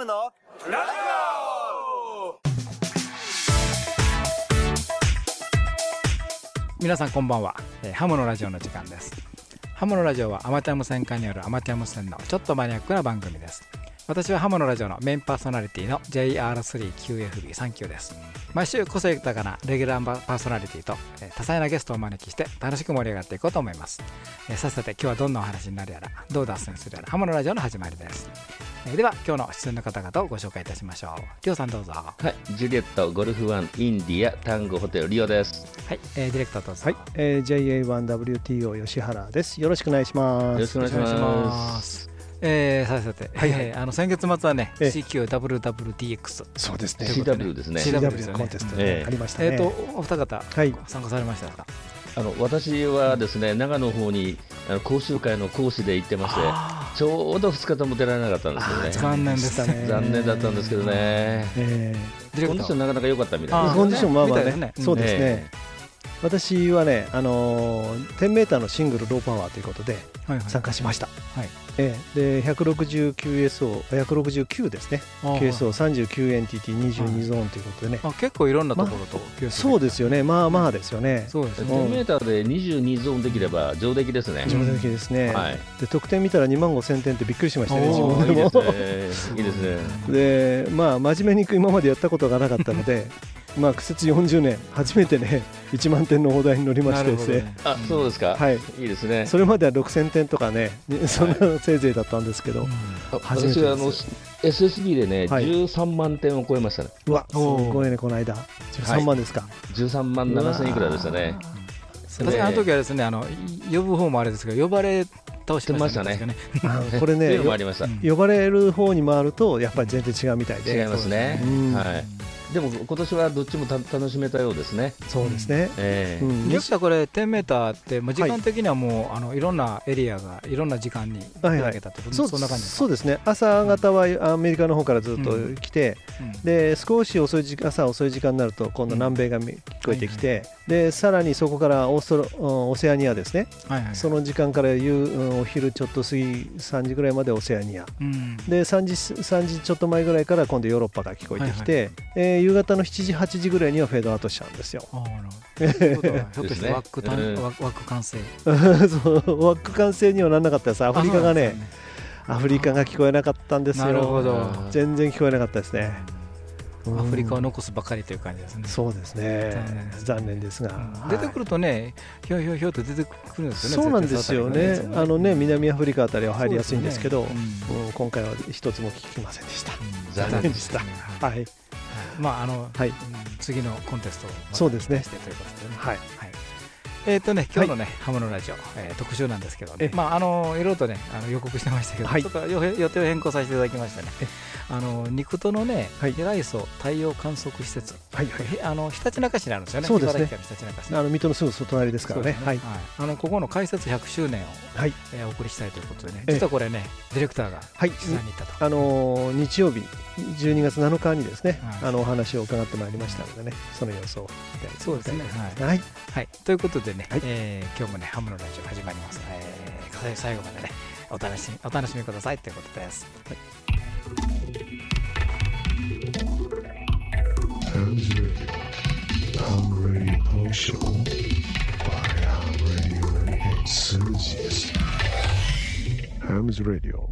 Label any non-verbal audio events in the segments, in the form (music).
ムのラジオ皆さんこんばんは、えーハムのラジオの時間です。ハムのラジオはアマチュア無線化によるアマチュア無線のちょっとマニアックな番組です。私はハムのラジオのメインパーソナリティの JR3QFB39 です。毎週個性豊かなレギュラーパーソナリティと、えー多彩なゲストをお招きして楽しく盛り上がっていこうと思います、えーさっさて今日はどんなお話になるやらどう脱線するやらハムのラジオの始まりです、えーでは今日の出演の方々をご紹介いたしましょうりょうさんどうぞははい、ジュリエット、ゴルフワン、インディア、タンゴホテル、リオです。い、えーディレクターどうぞはい、えー、JA1WTO 吉原です。よろしくお願いします。よろしくお願いしま。ますす。えー、さてさて、はいはいえーあの先月末はね、ええ CQWWDX、そうですね。CW ですね。CW ですよ CW ねコンテストありましたね。えーとお二方、はい参加されましたか？あの私はですね、長野の方にあの講習会の講師で行ってまして、あちょうど2日とも出られなかったんですーよ残念ですね。ね残念だったんですけどね。えーコンディションなかなか良かったみたいあーです。コンディションまあまあねね。そうですね。えー私はね、あのー、10メーターのシングルローパワーということではいはい。参加しました。はいえーで 169SO、169ですね。あー QSO39 NTT22 ゾーンということでね。あ結構いろんなところと、そうですよね。まあまあですよね。そうですね。10メーターで22ゾーンできれば上出来ですね。上出来ですね。はい。で得点見たら2万5000点ってびっくりしましたね、自分でも。いいですね。(laughs) でまあ真面目に今までやったことがなかったので (laughs) まあ苦節40年初めてね (laughs) 1万点の大台に乗りましてですね。ねあ、そうですか。はい。いいですね。それまでは6000点とかねそんなせいぜいだったんですけど、あ初めてです。私はあの SSB でね、はい。13万点を超えましたね。うわすごいねこの間。13万ですか、13万7千いくらでしたね。私あの時はですね、あのい呼ぶ方もあれですけど、呼ばれ倒しましたね。これね (laughs) 呼ばれる方に回るとやっぱり全然違うみたいで。違いますね。うん。はい。でも今年はどっちもた楽しめたようですね。そうですね、ええ。これ10メーターって、もう時間的にはもう、い、あのいろんなエリアがいろんな時間にはいはい分けたって、そうそんな感じですか？そうですね。朝方はアメリカの方からずっと来て、うん。で少し遅い時間朝遅い時間になると今度南米が聞こえてきて、でさらにそこからオーストロうんオセアニアですね、はいはい、その時間から夕うんお昼ちょっと過ぎ3時ぐらいまでオセアニア。うん。で3時 ,3 時ちょっと前ぐらいから今度ヨーロッパが聞こえてきて、えー夕方の7時8時ぐらいにはフェードアウトしちゃうんですよ。あーなるほど。(laughs) ということはひょっとしてワック単、うん。ワックワック完成。そうワック完成にはならなかったです。アフリカがねアフリカが聞こえなかったんですよ。なるほど。あ全然聞こえなかったですね、アフリカを残すばかりという感じですね。そうですね。残念ですが、うん。出てくるるとね、ひょいひょいひょいと出てくるんですよね。そうなんですよね。あのね南アフリカあたりは入りやすいんですけど今回は一つも聞きませんでした。うん。残念でしたはい。はい。まああの、はい。うん次のコンテストをそうですね。してということでね。はいえっ、とね、今日のね、ハムのラジオ、えー特集なんですけどね。え、まあ、あの、いろいろとね、あの予告してましたけど、はい。ちょっと予予定を変更させていただきましてね、あの、肉とのね、はい。平磯太陽観測施設、はいはい。へあの、ひたちなか市にあるんですよね、そうですね。茨城県のひたちなか市。あの水戸のすぐ外隣ですからね。はい。あのここの開設100周年を、はい。えーお送りしたいということでね、ええ。実はこれね、ディレクターがはい。取材に行ったと。あのー日曜日12月7日にですね、はい。あのお話を伺ってまいりましたのでねその様子をそうですね。はい。はい。はい、ということでね、はいえー今日もね、ハムのラジオ始まります。えー最後までね、お楽しみお楽しみくださいということです。By Ham Radio Enthusiast. Ham's Radio.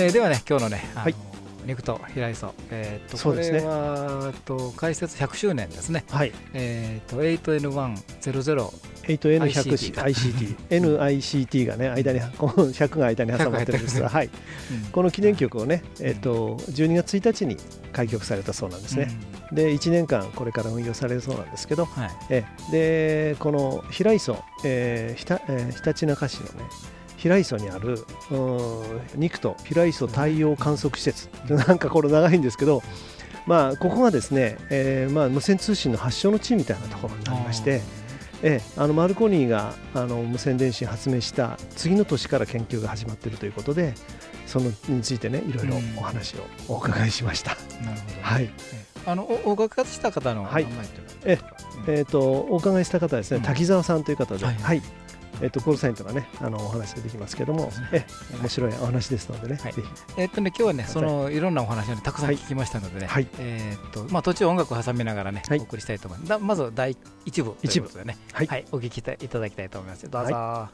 えーではね、今日のね、あのはい肉と平磯、えー、とこそうですね。れは、えっと開設100周年ですね。はい。えー、と 8N100 8N100 ICT ICT NICT が。ね間にこの100 (laughs) が間に挟まってるんですが、はい、この記念曲をね、えっと12月1日に開局されたそうなんですね、で1年間これから運用されるそうなんですけど、はい。えでこの平磯、えーひたえーひたちなか市のね平磯にある肉と平磯太陽観測施設。(laughs) なんかこれ長いんですけど、まあ、ここがですね、えーまあ、無線通信の発祥の地みたいなところになりまして、ええあのマルコニーがあの無線電信発明した次の年から研究が始まっているということでそのについてねいろいろお話をお伺いしました。なるほど。ね、はい。えーあのおお伺いした方の名はい。前っていうのは？ええー、とお伺いした方はですねうん。滝沢さんという方で、はい。はいえっとコールサインとかねあのお話ができますけども、え面白いお話ですのでね、えっとね今日はねそのいろんなお話をねたくさん聞きましたのでね、はい。えっとまあ途中音楽を挟みながらね、はい。お送りしたいと思います。だまず第一部ということでね、はい。お聞きいただきたいと思います。どうぞ。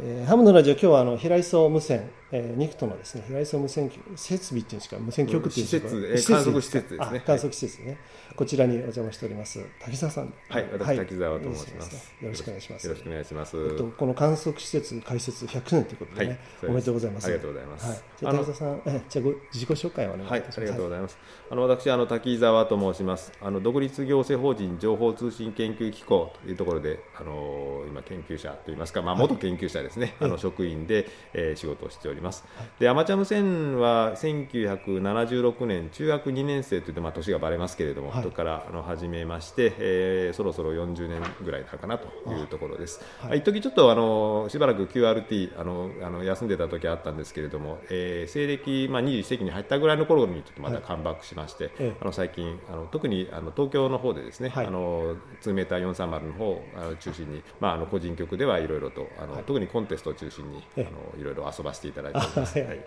えーハムのラジオ今日はあの平磯無線、えー、ニクトのですね平磯無線局設備っていうんですか無線局っていうんですか、施設えー観測施設ですね。あ観測施設ね。こちらにお邪魔しております滝沢さん。はい、私、滝沢と申します。よろしくお願いします。よろしくお願いします。えっと、この観測施設開設100年ということでね、はいおめでとうございます。ありがとうございます。はい、じゃ滝沢さんえじゃあご自己紹介をお願いします、はいありがとうございます。あの私あの滝沢と申します。あの独立行政法人情報通信研究機構というところであの今研究者といいますか、まあ元研究者ですね。あの職員で、えー仕事をしております。でアマチュア無線は1976年中学2年生というとまあ年がバレますけれども、はい。とからあの始めまして、えーそろそろ40年ぐらいなのかなというところです。はい。一時ちょっとあのしばらく QRT あのあの休んでた時あったんですけれども、えー西暦、まあ、21世紀に入ったぐらいの頃にちょっとまたカムバックしまして、ええ。あの最近あの特にあの東京の方でですね、はい。あの2メーター430の方あの中心に、まあ、あの個人局ではいろいろとあの、特にコンテストを中心にあえ。のいろいろ遊ばせていただいておあります。はい。はい。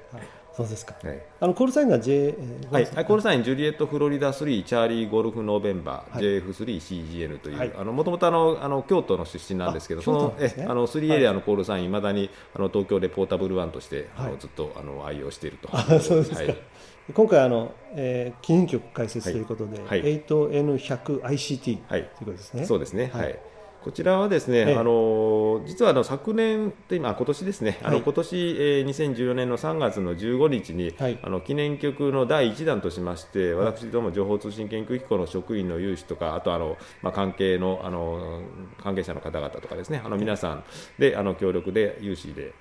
そうですか、はい。あのコールサインが J、はい、コールサイン、ジュリエット・フロリダ3、チャーリー・ゴルフ・ノーベンバー、はい JF3CGN という、はい。あのもともとあのあの京都の出身なんですけど、あそのねえあの3エリアのコールサイン、いまだにあの東京でポータブルワンとして、あはい。のずっとあの愛用していると。あそうですか、はい。今回あの、えー、記念曲解説ということで、はい。8N100ICT とはい。いうことですね。そうですね、はい。はい。こちらはですね、ええ。あの実はあの昨年と今今年ですね、あはい。の今年、えー2014年の3月の15日に、はい。あの記念曲の第1弾としまして、私ども情報通信研究機構の職員の有志とか、あとあの、まあ、関係のあの関係者の方々とかですね、あの皆さんであの協力で有志で、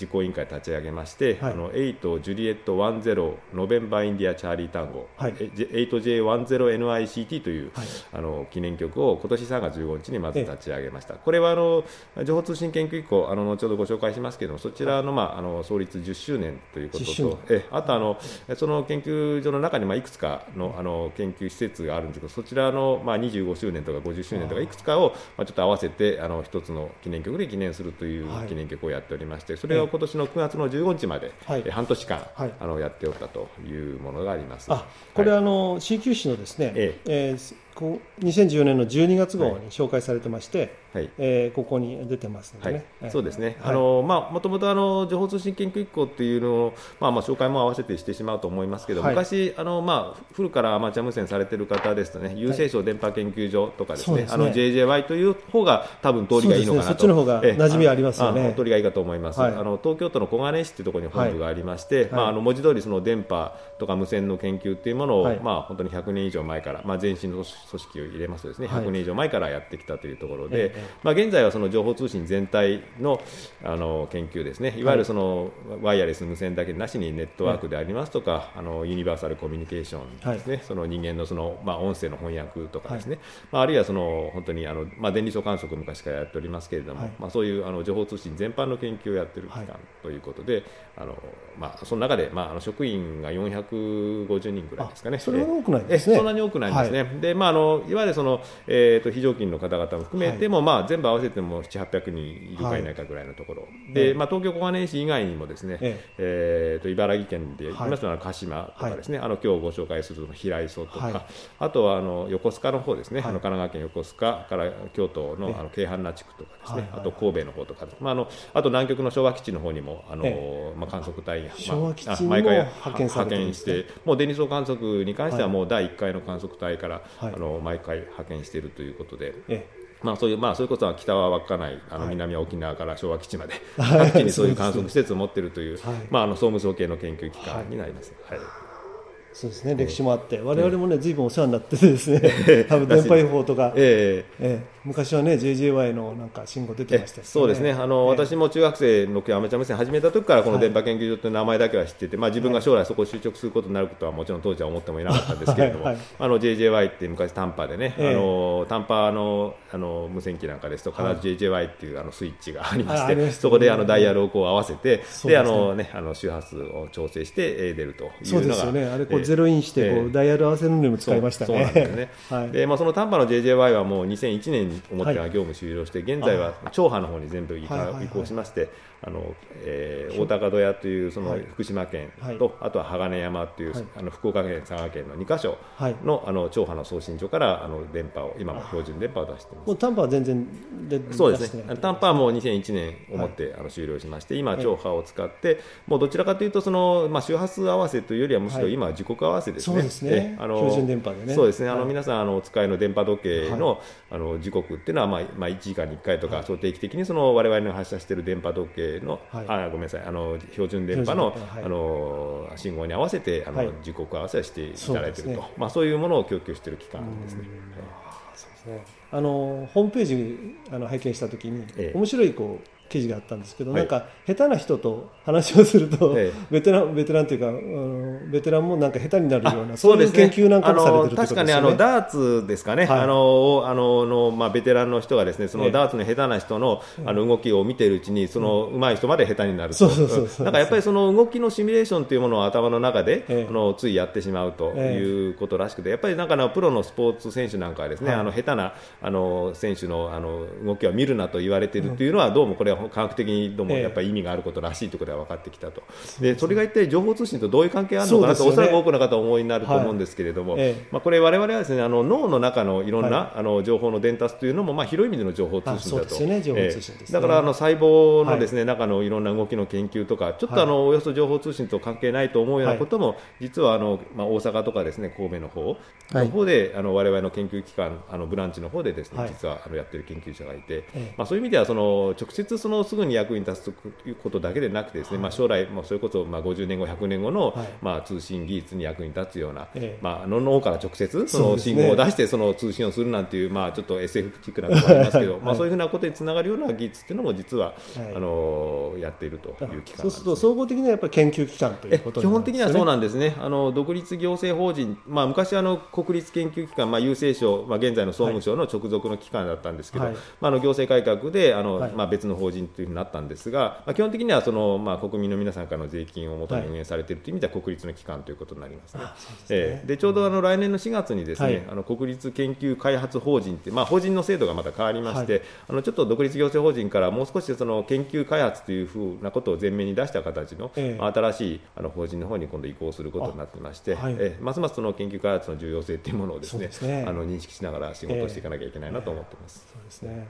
実行委員会立ち上げまして、はい。あの8 Juliett 10 November India Charlie Tango、はい。え 8J10NICT という、はい。あの記念局を今年3月15日にまず立ち上げました、これはあの情報通信研究機構、あの後ほどご紹介しますけれども、そちらの,、まあ、あの創立10周年ということ10周年。と、えあとあのその研究所の中にまあいくつかのあの研究施設があるんですけど、そちらの、まあ、25周年とか50周年とか、い。くつかを、まあ、ちょっと合わせてあの一つの記念曲で記念するというはい。記念曲をやっておりまして、それを今年の9月の15日まで、はい。え半年間、はい。あのやっておったというものがあります。あこれ、はい。あの CQ 誌のですね、え。えーこう2014年の12月号に紹介されてまして、はい。えーここに出てますのではい。ね、えー。そうですね、はい。あのまあ、もともとあの情報通信研究機構っていうのを、まあ、まあ紹介も合わせてしてしまうと思いますけど、はい。昔あの、まあ、古からアマチュア無線されてる方ですとね、郵政省電波研究所とかですね、そうですね。あの JJY という方が多分通りがいいのかなと、そねそっちの方がええ。馴染みありますよね。通りがいいかと思います、はい。あの東京都の小金井市というところに本部がありまして、い。まあ、あの文字通りその電波とか無線の研究っていうものを、はい。まあ、本当に100年以上前から、まあ、前身の組織を入れますとですね、はい。100年以上前からやってきたというところで、ええまあ、現在はその情報通信全体のあの研究ですね、いわゆるそのワイヤレス無線だけなしにネットワークでありますとか、あのユニバーサルコミュニケーションですね、その人間のその、まあ、音声の翻訳とかですね、まあ、あるいはその本当にあの、まあ、電離層観測を昔からやっておりますけれども、はい。まあ、そういうあの情報通信全般の研究をやっている機関はい。ということで、あのまあ、その中で、まあ、あの職員が450人ぐらいですかね。あそれは多くないですね。えそんなに多くないんですね。で、まあ、あのいわゆるその、えー、と非常勤の方々も含めても、まあ、全部合わせても7、800人いるかいないかぐらいのところ、で、まあ、東京小金井市以外にもですね、ええ。ー、と茨城県で言いはいますのは鹿島とかですね、あの今日ご紹介する平磯とか、はい。あとはあの横須賀の方ですね、はい。あの神奈川県横須賀から京都のあの京阪那地区とかですね、はいはいあと神戸の方とか、まあ、あのあと南極の昭和基地の方にもあの、えまあ、観測隊が、まあ昭和基地にもあ毎回派遣して、もう電離層観測に関してははいもう第1回の観測隊から、はい。あの毎回派遣しているということで。えまあ、そういう、まあ、それこそ北は稚内、あのはい。南は沖縄から昭和基地まで、(laughs) はい。各地にそういう観測施設を持っているという、はい。まあ、あの総務省系の研究機関になります。はい。そうですね。歴史もあって我々もねずいぶんお世話になっててですね。(laughs) 多分電波予報とか、ええ。ええ昔はね JJY のなんか信号出てましたそうですね、あの私も中学生の時アマチュア無線始めた時からこの電波研究所という名前だけは知ってて、まあ、自分が将来そこを就職することになることはもちろん当時は思ってもいなかったんですけれども、はいはい。あの JJY って昔短波でね、ええ。あの短波のあの無線機なんかですと必ず JJY っていうあのスイッチがありまして、そこであのダイヤルをこう合わせて、であのねあの周波数を調整してえー出るというのがそうですよね。あれこうええ。ゼロインしてこう、ええ。ダイヤル合わせるのにも使いましたね。そうそうなんですね。(laughs) はい。でまあ、その短波の JJY はもう2001年に表が業務終了して、現在は超波の方に全部移行しまして、あのえー大高戸屋というそのはい。福島県はい。と、あとは鋼山という、はい。あの福岡県、佐賀県の2カ所はい。の,、あの超波の送信所からあの電波を、今も標準電波を出しています。も。う短波は全然でそうですね。短波はもう2001年をもって、あの終了しまして、今、超波を使って、もうどちらかというとその、まあ、周波数合わせというよりは、むしろ今は時刻合わせですね、そうですね。えあの標準電波でね。そうですね、あのはい。皆さんあのお使いの電波時計の,、はあの時刻っていうのは、まあまあ、1時間に1回とか、そう定期的にその我々の発射している電波時計の、はい。あごめんなさい、あの標準電波のはい。あの信号に合わせてあの、はい。時刻合わせをしていただいていると、ね。まあ、そういうものを供給している機関ですね。そうですね。あのホームページあの拝見したときに、ええ。面白いこう記事があったんですけど、はい。なんか下手な人と話をすると、ええ。ベテランベテランというかあのベテランもなんか下手になるようなあそういうですね。研究なんかもされてるとですよね。確かにあのダーツですかね、はい。あのあののまあベテランの人がですねそえ。えのダーツの下手な人のあの動きを見ているうちにその上手い人まで下手になると、そうそうそうそうなんかやっぱりその動きのシミュレーションというものを頭の中で、ええあのついやってしまうとええいうことらしくて、やっぱりなんかあのプロのスポーツ選手なんかはですね、はいあの下手なあの選手のあの動きは見るなと言われているというのはどうもこれは科学的にどうもええやっぱり意味があることらしいということが分かってきたと。でそれが一体情報通信とどういう関係あるのかなと、ね。おそらく多くの方はお思いになると思うんですけれども、はい。ええまあ、これ、われわれはですねあの脳の中のいろんな、はあの情報の伝達というのも、まあ、広い意味での情報通信だと、だからあの細胞のです、ね中のいろんな動きの研究とか、ちょっとあの、およそ情報通信と関係ないと思うようなことも、実はあの、まあ、大阪とかですね神戸の方はい。の方で、あの我々の研究機関、あのブランチの方でですね、はい。実はあのやってる研究者がいて、ええ。まあ、そういう意味ではその直接そのすぐに役に立つということだけでなくてですね、まあ、将来、もうそれこそまあ50年後、100年後の、はい。まあ、通信技術に役に立つような、ええ。まあ、の脳から直接その信号を出してその通信をするなんていう、まあ、ちょっと SF チックなこともありますけど、はい。まあ、そういうふうなことにつながるような技術っていうのも実は、はい。あのやっているという機関そうすると総合的にはやっぱり研究機関というえこと基本的にはそうななんですね、あの独立行政法人、まあ、昔あの、国立研究機関、まあ、郵政省、まあ、現在の総務省の直属の機関だったんですけど、はい。まあ、あの行政改革であの、はい。まあ、別の法人というふうになったんですが、まあ、基本的にはその、まあ、国民の皆さんからの税金をもとにはい。運営されているという意味では、国立の機関ということになりますね。ええ。でちょうどあの来年の4月にですね、はい。あの国立研究開発法人って、まあ、法人の制度がまた変わりまして、はい。あのちょっと独立行政法人からもう少しその研究開発というふうなことを前面に出した形の、新しいあの法人の方に今度移行することになってまして、ええ。ますますその研究開発の重要性というものをですねあの認識しながら仕事をしていかなきゃいけないなと思っています。そうですね、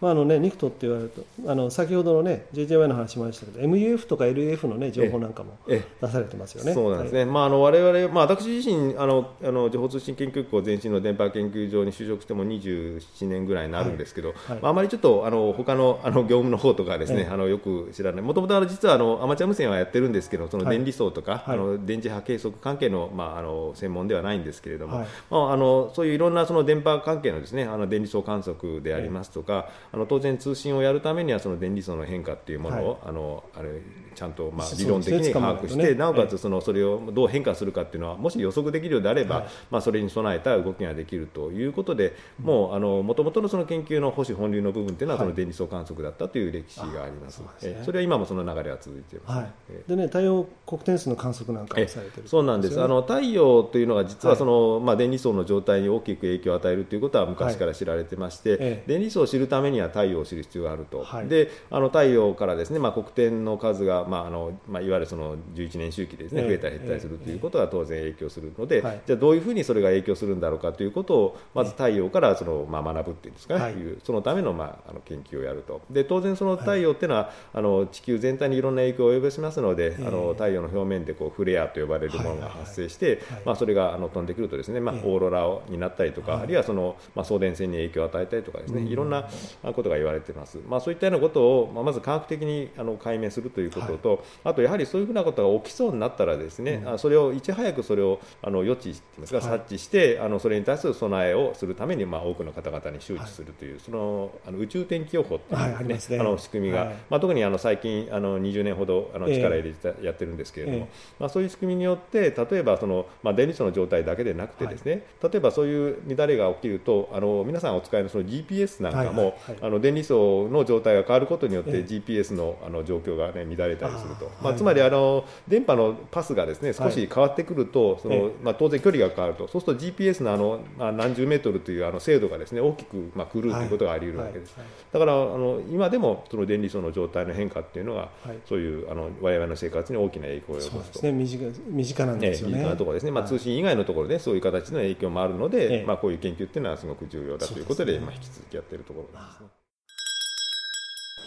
まああのね、ニクトって言われるとあの先ほどのね JJY の話しましたけど MUF とか LF の、ね、情報なんかもええ。出されてますよね。そうなんですね、まあ、あの我々、まあ、私自身あのあの情報通信研究校前身の電波研究所に就職しても27年ぐらいになるんですけど、はい。まあ、あまりちょっとあの他のあの業務の方とかですね、ええ。あのよく知らない、もともと実はあのアマチュア無線はやってるんですけど、そのはい。電離層とか、はい。あの電磁波計測関係の,、まあ、あの専門ではないんですけれども、はい。まあ、あのそういういろんなその電波関係のですねあの電離層観測でありますとか、あの当然通信をやるためにはその電離層の変化っていうものを、はい。あのあれちゃんとまあ理論的に把握して、なおかつそのそれをどう変化するかっていうのはもし予測できるようであれば、はい。まあ、それに備えた動きができるということで、もうあの元々のその研究の保守本流の部分っていうのは、はい。その電離層観測だったという歴史があります。えそれは今もその流れは続いています、はい。えでね、太陽黒点数の観測なんかもされてるそうなんです、あの太陽というのが実ははい。その、まあ、電離層の状態に大きく影響を与えるということは昔から知られてまして、ええ。電離層を知るためには太陽を知る必要があると、はい。であの太陽からですね、まあ、黒点の数が、まああのまあ、いわゆるその11年周期でですね、ええ増えたり減ったりするということが当然影響するので、はい。じゃあどういうふうにそれが影響するんだろうかということをまず太陽からその、まあ、学ぶっていうんですかね、はい。そのための,、まあ、あの研究をやると。で当然その太陽っていうのは、あの地球全体にいろんな影響を及ぼしますので、ええ。あの太陽の表面でこうフレアと呼ばれるものが発生して、はい。まあ、それがあの飛んでくるとですね、まあ、ええ。オーロラになったりとか、はい。あるいはその、まあ、送電線に影響を与えたりとかですね、うん。いろんなことが言われています、まあ、そういったようなことを、まあ、まず科学的にあの解明するということと、あとやはりそういうふうなことが起きそうになったらですね、あそれをいち早くそれをあの予知っていうんですか、はい。察知してあのそれに対する備えをするために、まあ、多くの方々に周知するという、そのあの宇宙天気予報っていう、はいあの仕組みが、はい。まあ、特にあの最近あの20年ほどあのええ。力入れてたやってるんですけれども、ええ。まあ、そういう仕組みによって例えばその、まあ、電離層の状態だけでなくてですね、例えばそういう乱れが起きるとあの皆さんお使いのその GPS なんかも、はいはいはいええあの電離層の状態が変わることによって、ええ。GPS のあの状況が、ね、乱れたりすると、まあ、あーはいつまりあの電波のパスがですね少し変わってくると、そのええ。まあ、当然距離が変わると、そうすると GPS のあの、まあ、何十メートルというあの精度がですね大きく、まあ、狂うということがあり得るわけです。だからあの今でもその電離層の状態の変化っていうのが、はい。そういうあの我々の生活に大きな影響を及ぼと。そうですすね。身近身近なんええですよね。身近なところですね、まあ、はい。通信以外のところでそういう形の影響もあるので、ええ。まあ、こういう研究っていうのはすごく重要だということで、まあ、引き続きやっているところなんですね。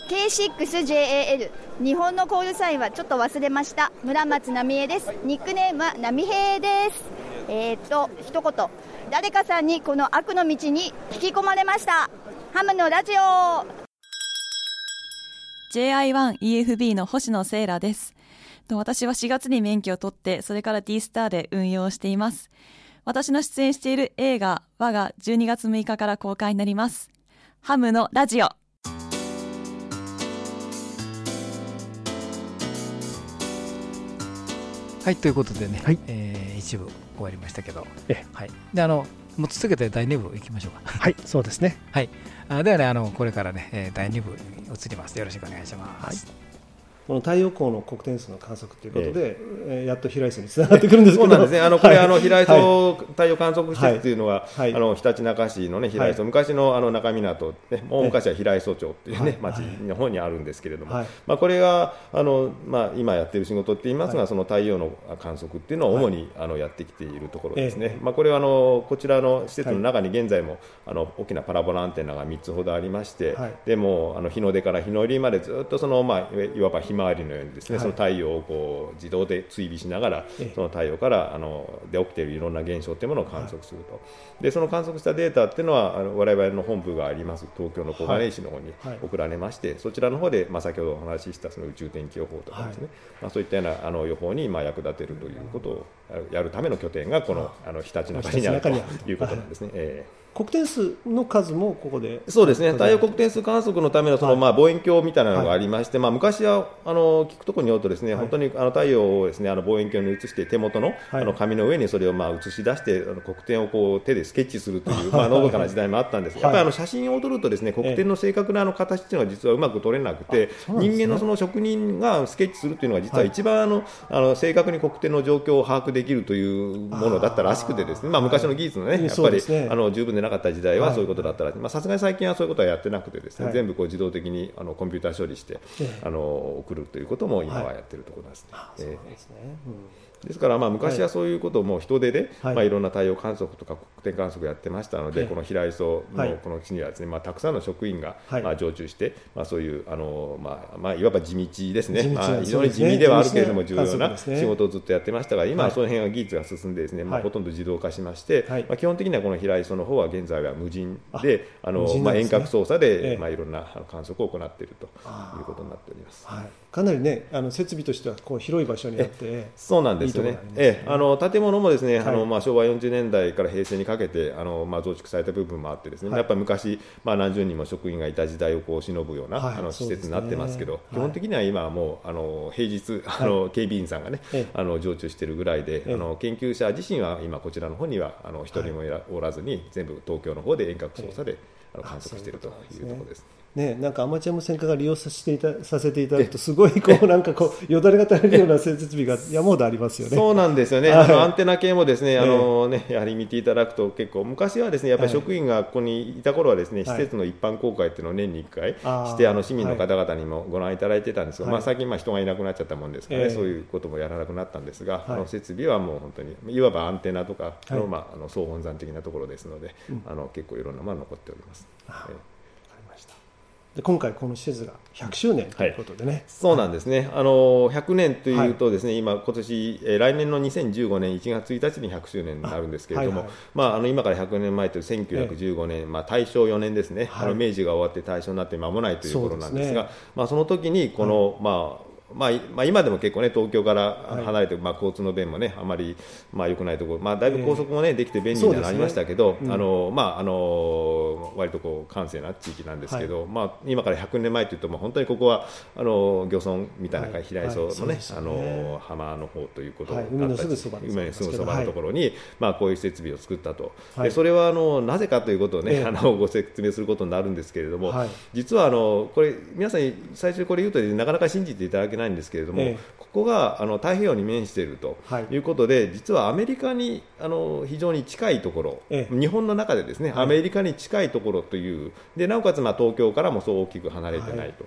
K6JAL 日本のコールサインはちょっと忘れました村松奈美恵ですニックネームは波平ですえー、っと一言誰かさんにこの悪の道に引き込まれましたハムのラジオ JI1EFB の星野聖羅です。私は4月に免許を取って、それから D スターで運用しています。私の出演している映画、我が12月6日から公開になります。ハムのラジオ。はいということでね、はい。えー一部終わりましたけど、えはい、であのもう続けて第2部いきましょうか。はい、そうですね。あではねあのこれからね、えー第2部に移ります。よろしくお願いします、この太陽光の黒点数の観測ということで、えーやっと平井さんにつながってくるんですけど。そうなんですね、あのこれ、はいあの平井はい層太陽観測施設というのは、はい。あのひたちなか市の、ね、平井層、はい。昔のあの中港、ね、もう昔は平井層町っていう、ねはい。町の方にあるんですけれども、はい。まあ、これがあの、まあ、今やってる仕事って言いますが、はい。その太陽の観測っていうのを主に、あのやってきているところですね、ええ。まあ、これはあのこちらの施設の中に現在も、あの大きなパラボラアンテナが3つほどありまして、はい。でもあの日の出から日の入りまでずっとその、まあ、いわばひまわりのようにですね、はい。その太陽をこう自動で追尾しながら、ええ。その太陽からあので起きているいろんな現象というものを観測すると、でその観測したデータっていうのはあの我々の本部があります。東京の小金井市の方にはい。送られまして、そちらの方で、まあ、先ほどお話ししたその宇宙天気予報とかですね、まあ、そういったようなあの予報にまあ役立てるということをやるための拠点がこのあの日立中市にあると日立中にあるということなんですね。ええ黒点数の数もここで。そうですね、太陽黒点数観測のためのその、はい。まあ、望遠鏡みたいなのがありまして、まあ、昔はあの聞くところによるとです、ねはい。本当にあの太陽をです、ね、あの望遠鏡に映して、手元の,、はい。あの紙の上にそれをまあ映し出して、あの黒点をこう手でスケッチするという、まあ、(laughs) はいのどかな時代もあったんです、はい。やっぱりあの写真を撮ると、ですね黒点の正確なあの形っていうのが実はうまく撮れなくて、ね。人間のその職人がスケッチするというのが、実ははい。一番あの、あの正確に黒点の状況を把握できるというものだったらしくて、ですねまあ、昔の技術のね、はいやっぱり、あの十分でなかった時代ははい。そういうことだったらさすがに最近はそういうことはやってなくてですね、はい。全部こう自動的にあのコンピューター処理して、ええ。あの送るということも今はやってるところですね。えなんですね。えですからまあ昔はそういうことをもう人手で、はい。いまあ、いろんな太陽観測とか黒点観測やってましたので、ええこの平磯はい。のこの地にはですね、まあ、たくさんの職員が、はい。まあ、常駐して、まあ、そういうあの、まあまあ、いわば地道ですね。まあ、非常に地味ではあるけれども重要な仕事をずっとやってましたが今ははい。その辺は技術が進んでですね、まあ、はいほとんど自動化しまして、はい。まあ、基本的にはこの平磯の方は現在は無人であのまあ、遠隔操作で、ええ。まあ、いろんな観測を行っているということになっております。はい。かなりね、あの設備としてはこう広い場所にあって。そうなんですよね。いいね。ええあの建物もですね、あはい。のまあ、昭和40年代から平成にかけてあの、まあ、増築された部分もあってですね、はい。やっぱり昔、まあ、何十人も職員がいた時代をこう忍ぶような、はいあの施設になってますけど、はい。基本的には今はもうあの平日あの、警備員さんがね、ええ。あの常駐しているぐらいで、ええ。あの研究者自身は今こちらの方にはあの一人もい。らおらずに全部東京の方で遠隔操作で、あの観測しているというところです。ね、なんかアマチュア無線化が利用させていたさせていただくと、すごいこうなんかこうよだれが垂れるような設備が山ほどありますよね。そうなんですよね、はい。あのアンテナ系もですね、あのねやはり見ていただくと、結構、昔はですねやっぱり職員がここにいた頃はですね、はい。施設の一般公開っていうのを年に1回して、あの市民の方々にもご覧いただいてたんですが、はい。まあ、最近、まあ人がいなくなっちゃったもんですからね、ええ。そういうこともやらなくなったんですが、はい。あの設備はもう本当に、いわばアンテナとかの,、はい。まあ、あの総本山的なところですので、あの結構いろんなものが残っております。ええ。わかりましたで今回この施設が100周年ということでね、そうなんですね、あの100年というと、ですね、今、今年、えー来年の2015年1月1日に100周年になるんですけれども、あはいはい。まあ、あの今から100年前という1915年、まあ、大正4年ですね、はい。あの明治が終わって大正になって間もないという頃なんですが、すまあ、その時にこの、まあまあいまあ、今でも結構ね東京から離れて、まあ、交通の便もねあまりまあ良くないところ、まあ、だいぶ高速もね、できて便利にはなりましたけど、あのまああの割とこう閑静な地域なんですけど、まあ今から100年前というともう本当にここはあの漁村みたいなはい。平磯のね,、はい。そうですあよね。の浜の方ということはいだった海のすぐそばです海のすぐそばのところに、まあこういう設備を作ったと、はい。でそれはあのなぜかということをね、ええ。あのご説明することになるんですけれども、はい。実はあのこれ皆さんに最初にこれ言うとなかなか信じていただけないんですけれども、ええ。ここがあの太平洋に面しているとはい。いうことで、実はアメリカにあの非常に近いところ、ええ。日本の中でですね、はい。アメリカに近いところというでなおかつまあ東京からもそう大きく離れてないと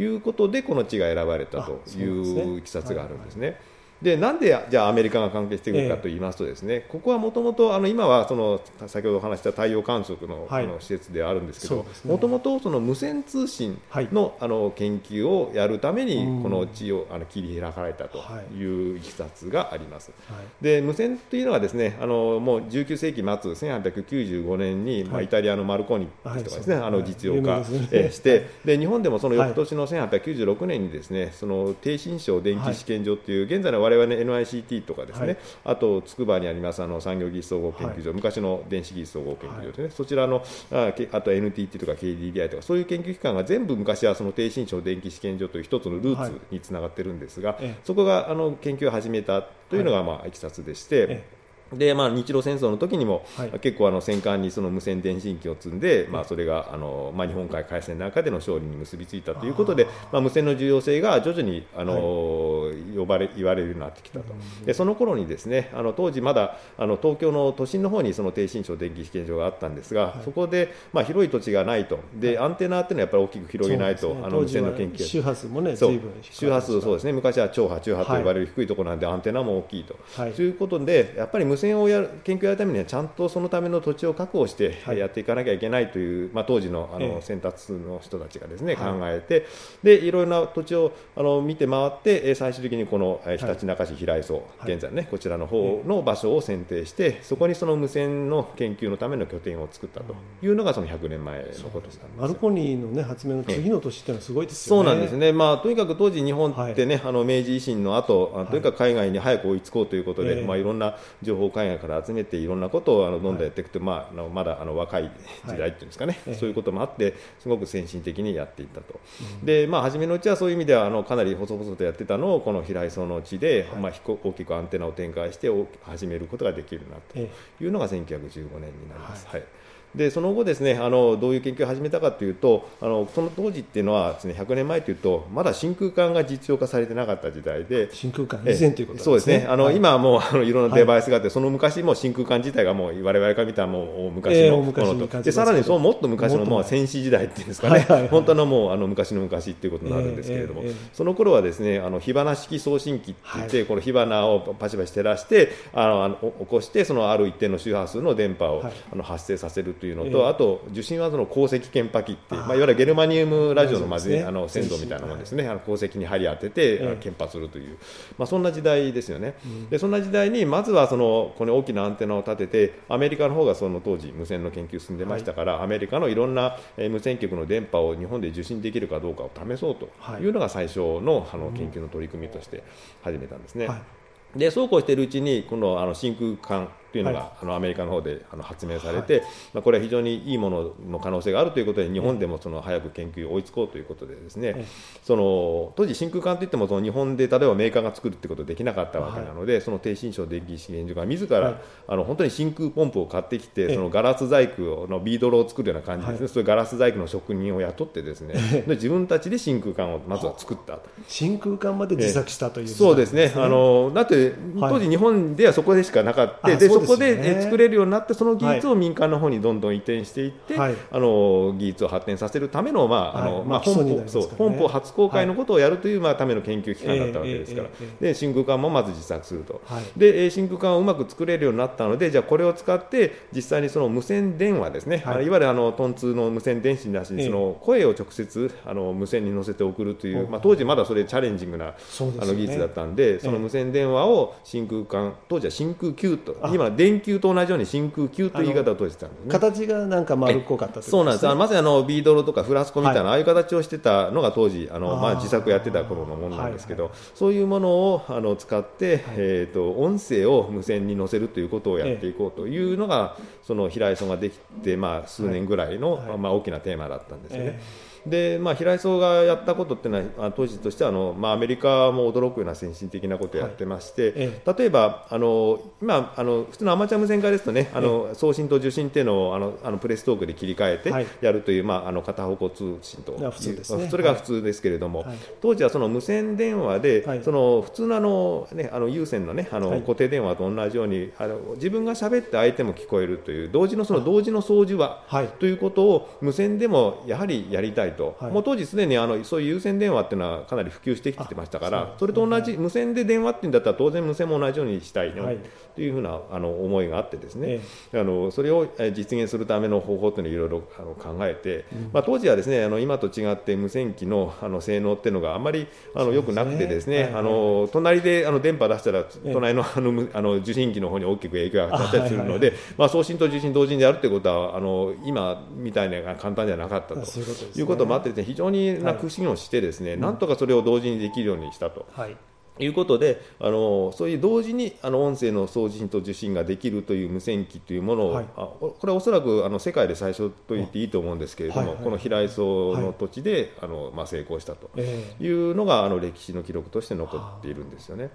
いうことで、この地が選ばれたといういきさつがあるんですね。でなんでじゃあアメリカが関係しているかと言いますとですね、ここはもともとあの今はその先ほどお話した太陽観測の,、はい。あの施設ではあるんですけどもともとその無線通信はい。の,、あの研究をやるためにうん。この地をあの切り開かれたとい。ういきさつがあります。はい。で無線というのはですねあのもう19世紀末1895年に、まあ、はい。イタリアのマルコーニとかですね、はい。あの実用化、えーして (laughs) で日本でもその翌年の1896年にですねその低信省電気試験場という、現在の我々の NICT とかですね、はい。あと筑波にありますあの産業技術総合研究所、昔の電子技術総合研究所ですね、そちらのあけあと NTT とか KDDI とかそういう研究機関が全部昔はその低信省電気試験場という一つのルーツにつながってるんですが、ええ。そこがあの研究を始めたというのが、まあ、いきさつでして。えでまあ、日露戦争の時にも、はい。結構あの戦艦にその無線電信機を積んで、まあ、それがあの、まあ、日本海海戦の中での勝利に結びついたということでまあ、無線の重要性が徐々にあの、呼ばれ言われるようになってきたと、でその頃にですねあの当時まだあの東京の都心の方にその低信省電気試験場があったんですが、そこで、まあ、広い土地がないと。で、アンテナっていうのはやっぱり大きく広げないと、ね。あの無線の研究は周波数もねそう。周波数そうですね。昔は超波中波と呼ばれるは低いところなんで、アンテナも大きいと、はい。ということでやっぱり無線をやる研究をやるためにはちゃんとそのための土地を確保してはい。やっていかなきゃいけないという、まあ、当時のあええ。の先達の人たちがですね、はい。考えてでいろいろな土地をあの見て回ってえー最終的にこのえーひたちなか市平磯、はい。現在ねこちらの方の場所を選定してそこにその無線の研究のための拠点を作ったというのがその100年前のことです。マルコーニーのね発明の次の年っていうのはすごいですよね。そうなんですね、まあ、とにかく当時、日本ってね、あの明治維新の後あとにかく海外に早く追いつこうということで、ええ。まあ、いろんな情報を海外から集めて、いろんなことをあのどんどんやっていくと、まあ、あのまだあの若い時代っていうんですかね、ええそういうこともあって、すごく先進的にやっていったと、でまあ、初めのうちはそういう意味ではあのかなり細々とやってたのを、この平磯の地で、まあ、飛行大きくアンテナを展開して、始めることができるなとえいうのが1915年になります。はいでその後、ですねあのどういう研究を始めたかというとあのその当時っていうのはです、ね、100年前というとまだ真空管が実用化されてなかった時代で。真空管以前ということそうですね、あのはい。今はもうあのいろんなデバイスがあって、その昔も真空管自体がもう我々から見たらもう昔のものと、に感じますでさらにそうもっと昔のもう戦死時代っていうんですかね。はいはいはい、本当のもうあの昔の昔っていうことになるんですけれども。ええええ、その頃はですねあの火花式送信機って言って、はい。この火花をパチパチ照らしてあのあの起こして、そのある一定の周波数の電波を、はい。あの発生させるというのと、ええ。あと受信はその鉱石鍵波機ってまあ、いわゆるゲルマニウムラジオのまず、ね。あの先導みたいなものですね、あの鉱石に針当てて、ええ。鍵波するという、まあ、そんな時代ですよね、でそんな時代にまずはそのこの大きなアンテナを立てて、アメリカの方がその当時、無線の研究進んでましたから、アメリカのいろんな、えー無線局の電波を日本で受信できるかどうかを試そうとはいいうのが最初のあの研究の取り組みとして始めたんですね。はい。でそうこうしているうちにこのあの真空管というのが、はあのアメリカの方であの発明されて、まあ、これは非常にいいものの可能性があるということで日本でもその早く研究を追いつこうということでですね、ええ。その当時真空管といってもその日本で例えばメーカーが作るってことできなかったわけなので、その低信省電気試験所が自ら、はい。あの本当に真空ポンプを買ってきて、ええ。そのガラス細工のビードロを作るような感じですね、はい。そういうガラス細工の職人を雇ってですね、で自分たちで真空管をまずは作ったと。真空管まで自作したという、そうですね、あのだって当時、日本ではそこでしかなかった、であそこでえ作れるようになって、その技術を民間の方にどんどん移転していって、はい。あの技術を発展させるための,、まああのはいまあ、本邦そう本邦初公開のことをやるという、まあ、ための研究機関だったわけですから、で真空管もまず自作すると、はい。でえー真空管をうまく作れるようになったので、じゃあこれを使って、実際にその無線電話ですね、はい。いわゆるあのトンツーの無線電信なしに、ええ。その声を直接あの無線に乗せて送るという、おまあ、当時まだそれチャレンジングなあの技術だったんで、その無線電話を真空管、当時は真空 Q と、あ今の電球と同じように真空球という言い方をとしてたんですね。形がなんか丸っこかったといそうなんです、あのまさにあのビードロとかフラスコみたいな、はいああいう形をしてたのが当時あの、まあ、自作やってた頃のものなんですけど、はい。そういうものをあの使って、えー、と音声を無線に乗せるということをやっていこうというのが、その平井荘ができて、まあ、数年ぐらいの、はい。まあ、大きなテーマだったんですよね。えでまあ、平井荘がやったことっていうのは、あ当時としてはあの、まあ、アメリカも驚くような先進的なことをやってまして、え例えばあの今あの、普通のアマチュア無線化ですとね、あの送信と受信っていうのをあのあのプレストークで切り替えてはい。やるという、まあ、あの片方向通信という。が普通ですね。それが普通ですけれども、はい。当時はその無線電話で、はい。その普通のあの、ね、あの有線の,、ね、あのはい。固定電話と同じようにあの自分が喋って相手も聞こえるという同時のその同時の送受話はい。ということを無線でもやはりやりたいと、はい。もう当時すでにあのそういう有線電話っていうのはかなり普及してきてましたからあそれと同じ無線で電話っていうんだったら当然無線も同じようにしたい。よ、はいというふうなあの思いがあってですね、えあのそれをえー実現するための方法というのをいろいろあの考えて、まあ、当時はですねあの今と違って無線機のあの性能っていうのがあまりあの良くなくてですねはいはい。あの隣であの電波出したらえ隣のあのむあの受信機の方に大きく影響が与えたりするあはいので、まあ、送信と受信同時にやるということはあの今みたいな簡単じゃなかったと。いうこともあってね非常にな苦心をしてですね、なんとかそれを同時にできるようにしたと。はいいうことであのそういう同時にあの音声の送信と受信ができるという無線機というものを、はい。あこれはおそらくあの世界で最初と言っていいと思うんですけれども、はい。はいこの平井荘の土地で、あのまあ、成功したとえいうのがあの歴史の記録として残っているんですよね。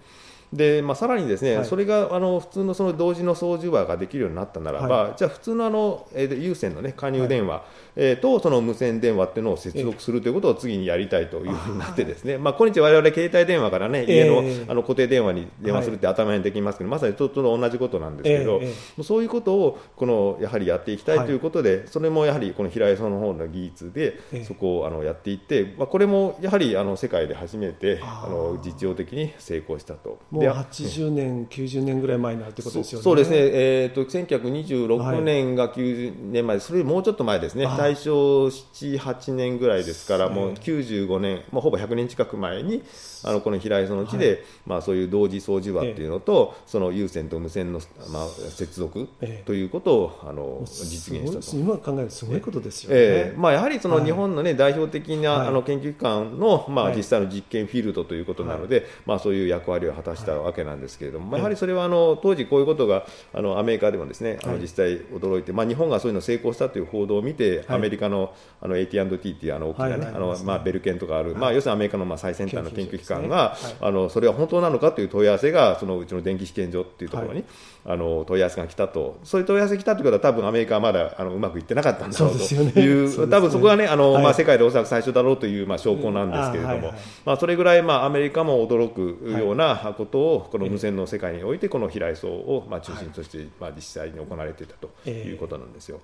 でまあ、さらにですね、はい。それがあの普通のその同時の送受話ができるようになったならば、はじゃあ普通のあの、えー有線の、ね、加入電話、えーとその無線電話っていうのを接続するということを次にやりたいというふうになってですね、まあ、今日我々携帯電話からね家の,、ええあの固定電話に電話するって頭にできますけど、まさにちょっと同じことなんですけど、えええそういうことをこのやはりやっていきたいはいということで、それもやはりこの平井さんの方の技術でええそこをあのやっていって、まあ、これもやはりあの世界で初めてあの実用的に成功したと。もうで80年、90年ぐらい前になるってことですよね。そうですね、えー、と1926年が90年前、それよりもうちょっと前ですね、大正7、8年ぐらいですから、ええもう95年、もうほぼ100年近く前に、あのこの平井園の地で、まあ、そういう同時送受話っていうのと、その有線と無線の、まあ、接続ええ。ということをあの実現したと。今考えるとすごいことですよね。ええ。まあ、やはりそのはい。日本の、ね代表的な、はい。あの研究機関の、まあはい。実際の実験フィールドということなので、まあ、そういう役割を果たしたわけなんですけれども、まあ、やはりそれはあの当時、こういうことがあのアメリカでもですねあのはい。実際驚いて、まあ、日本がそういうの成功したという報道を見て、はい。アメリカのあの AT&T っていうあの大きな、ねはいはいあのまあ、ベルケンとかある、まあ、要するにアメリカのまあ最先端の研究機関が、研究所ですね。あのそれは本当なのかという問い合わせがそのうちの電気試験所っていうところに、あの問い合わせが来たと、そういう問い合わせが来たということは、多分アメリカはまだあのうまくいってなかったんだろうという、そう (laughs) ね。多分そこがね、あのはい。まあ、世界でおそらく最初だろうという、まあ、証拠なんですけれども、うんあはい。はい。まあ、それぐらい、まあ、アメリカも驚くようなことを、この無線の世界において、この平井荘を、まあ、中心として、まあ、実際に行われていたということなんですよ。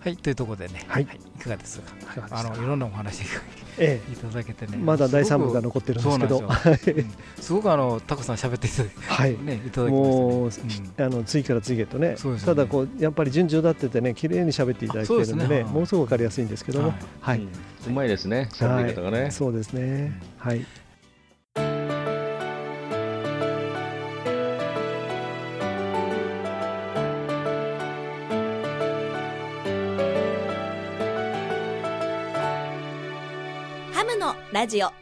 はいというところでね、はい。い、かがですか？あのいろんなお話いえただけてねまだ第三部が残ってるんですけど。すごくあのたくさん喋っていただいて、はい。ね、いただきまもう、したね、あの次から次へとね。そうですね。ただこうやっぱり順序立っててね綺麗に喋っていただいてるんでねものすごくわかりやすいんですけども。はい。はい、うまいですね、喋り方がね。はい、そうですね。はいラジオ。は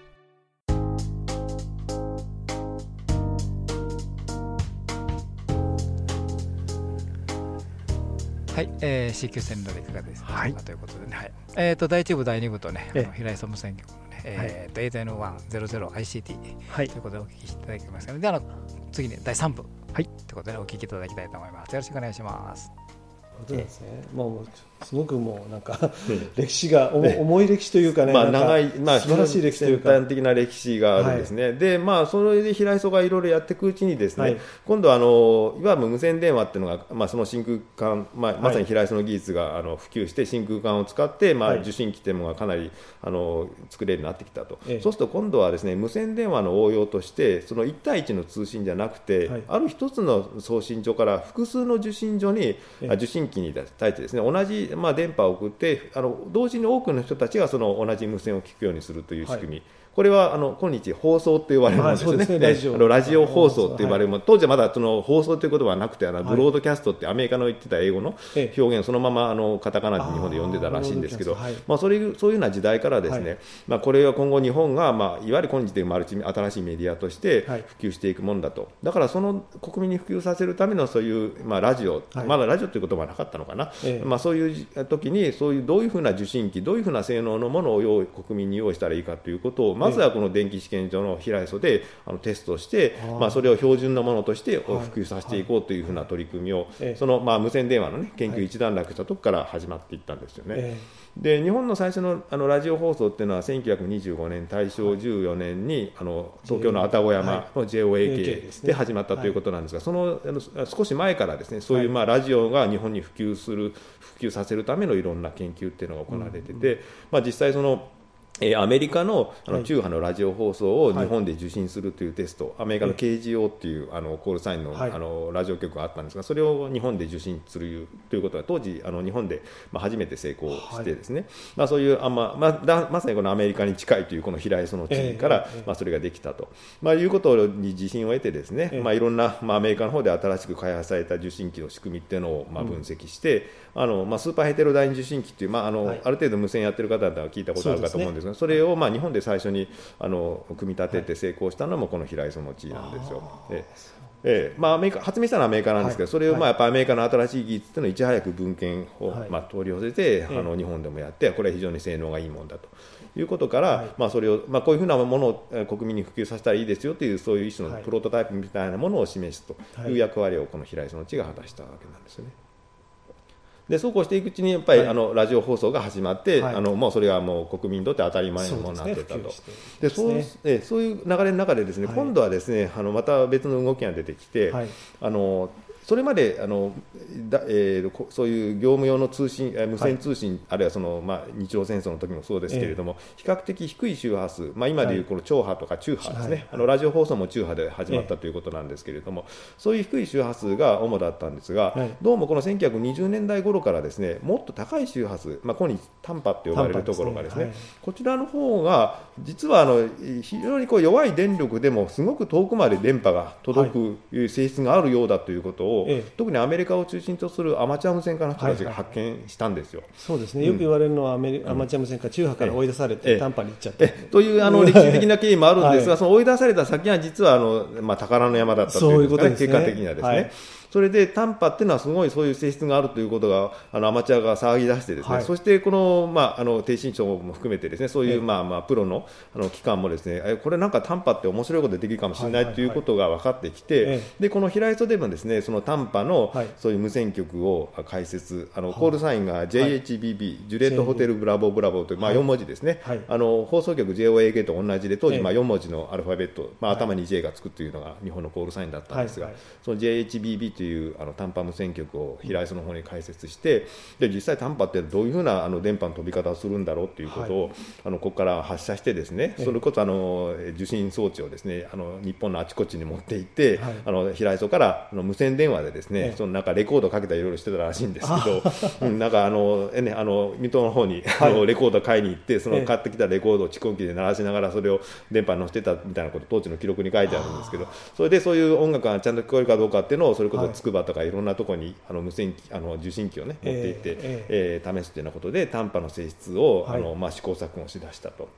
い、えー、C 級線路でいかがですか、はい。ということでね、はい。えー、と第1部、第2部とね、あえ。えの平井総務選挙のね、えーと AZN100ICT はい。ということでお聞きいただきましたので、あの次に第3部、はい。ということで、ね、お聞きいただきたいと思います。よろしくお願いします。そうです。ねもうすごくもうなんか歴史が重い歴史というかねまあ、長い、まあ、素晴らしい歴史というか。先端的な歴史があるんですね、でまあ、それで平磯がいろいろやっていくうちに、ですね、はい。今度はあの、いわゆる無線電話っていうのが、まあ、その真空管、まあ、まさに平磯の技術があの普及して、真空管を使って、まあ、はい。受信機っていうのがかなりあの作れるようになってきたと、ええ。そうすると今度はですね無線電話の応用として、その1対1の通信じゃなくて、はい。ある一つの送信所から複数の受信所に、受信機に対してですね同じじ、まあ、電波を送ってあの同時に多くの人たちがその同じ無線を聞くようにするという仕組み、これはあの今日放送って呼ばれるものですね,、はいねラジオあのラジオ。放送って呼ばれるもの、当時はまだその放送という言葉はなくてあのはいブロードキャストってアメリカの言ってた英語のええ表現をそのままあのカタカナで日本で呼んでたらしいんですけど、まあ、それそういうような時代からですね、はい。まあ、これは今後日本が、まあ、いわゆる今日でマルチ新しいメディアとしてはい。普及していくものだと、だからその国民に普及させるためのそういう、まあ、ラジオ、はい。まだラジオという言葉はなかったのかな、ええ。まあ、そういう時にそういうどういうふうな受信機どういうふうな性能のものを用意国民に用意したらいいかということをまずはこの電気試験場の平磯であのテストして、まあ、それを標準のものとして普はい及させていこうというふうな取り組みを、ええ。その、まあ、無線電話の、ね、研究一段落したとこから始まっていったんですよね。えで日本の最初のあのラジオ放送っていうのは1925年大正14年にあの東京の愛宕山の JOAK で始まったということなんですが、そのあの少し前からですねそういうまあラジオが日本に普及する普及させるためのいろんな研究っていうのが行われてて、まあ、実際そのえーアメリカのあはい。の中波のラジオ放送をはい。日本で受信するというテスト、アメリカの KGO っていうあのコールサインの,、はい。あのラジオ局があったんですが、それを日本で受信するということは、当時、あの日本で、まあ、初めて成功して、ですね、まあ、そういうあ、まあまあだ、まさにこのアメリカに近いというこの平磯の地域から、ええええ。まあ、それができたと、まあ、いうことに自信を得て、ですね、ええ。まあ、いろんな、まあ、アメリカの方で新しく開発された受信機の仕組みっていうのを、まあ、分析して、あのまあ、スーパーヘテロダイン受信機っていう、まああのはい。ある程度無線やってる方だったら聞いたことあるかと思うんですが、それを、まあ、日本で最初にあの組み立てて成功したのもこの平磯の地なんですよ。ええ。ええ。まあ、アメリカ発明したのはアメリカなんですけど、はい。それを、まあ、やっぱアメリカの新しい技術っていうのをいち早く文献を、はい。まあ、取り寄せて、あのえ日本でもやってこれは非常に性能がいいものだと。いうことから、はい。まあ、それを、まあ、こういうふうなものをえー国民に普及させたらいいですよというそういう一種のはい。プロトタイプみたいなものを示すというはい。役割をこの平磯の地が果たしたわけなんですよね。でそうこうしていくうちにやっぱり、はい。あのラジオ放送が始まって、はい。あのもうそれはもう国民にとって当たり前のものになってたと。でそうですね。えそういう流れの中でですね、はい。今度はですねあのまた別の動きが出てきて、はい。あのそれまであのだ、えーこそういう業務用の通信、えー無線通信、あるいはその、まあ、日露戦争の時もそうですけれども、比較的低い周波数、まあ、今でいうこの超波とか中波ですね、はい。あのラジオ放送も中波で始まったということなんですけれども、そういう低い周波数が主だったんですが、はい。どうもこの1920年代頃からですねもっと高い周波数、まあ、今日短波って呼ばれるところがですねね。こちらの方が実はあの非常にこう弱い電力でもすごく遠くまで電波が届く性質があるようだということを、ええ。特にアメリカを中心とするアマチュア無線化の人たちが発見したんですよ。そうですね、よく言われるのはアメリアマチュア無線化、中波から追い出されええ。て、短波に行っちゃって、えというあの (laughs) 歴史的な経緯もあるんですが、はい。その追い出された先は実はあの、まあ、宝の山だったということですね。結果的にはですね。はいそれで短波っていうのはすごいそういう性質があるということがあのアマチュアが騒ぎ出してですね、はい。そしてこのまああの低身長も含めてですねそういう、ええ。まあまあプロのあの機関もですねえこれなんか短波って面白いことできるかもしれない、ということが分かってきて、えでこの平磯でもですねその短波のはい。そういう無線局を開設あのコールサインが JHBB、ジュレットホテルブラボーブラボーというまあ4文字ですね。はい。あの放送局 JOAK と同じで当時ええ。まあ4文字のアルファベット、まあ、頭に J がつくというのが日本のコールサインだったんですが、その JHBB というあの短波無線局を平磯の方に開設してで実際短波ってどういうふうなあの電波の飛び方をするんだろうということを、あのここから発射してですねええ。それこそあの受信装置をですねあの日本のあちこちに持って行って、はい。あの平磯からあの無線電話でですね、ええ。そのなんかレコードかけたりいろいろしてたらしいんですけど、(laughs) うんなんかあの、えね、あの水戸の方に、あのレコード買いに行ってそえ。えの買ってきたレコードを蓄音機で鳴らしながらそれを電波に乗せてたみたいなこと当時の記録に書いてあるんですけどそれでそういう音楽がちゃんと聞こえるかどうかっていうのをそれこそはい。筑波とかいろんなところにあの無線機あの受信機をね持って行って、ええ。えー試すというようなことで短波の性質を、はい。あのまあ、試行錯誤しだしたと。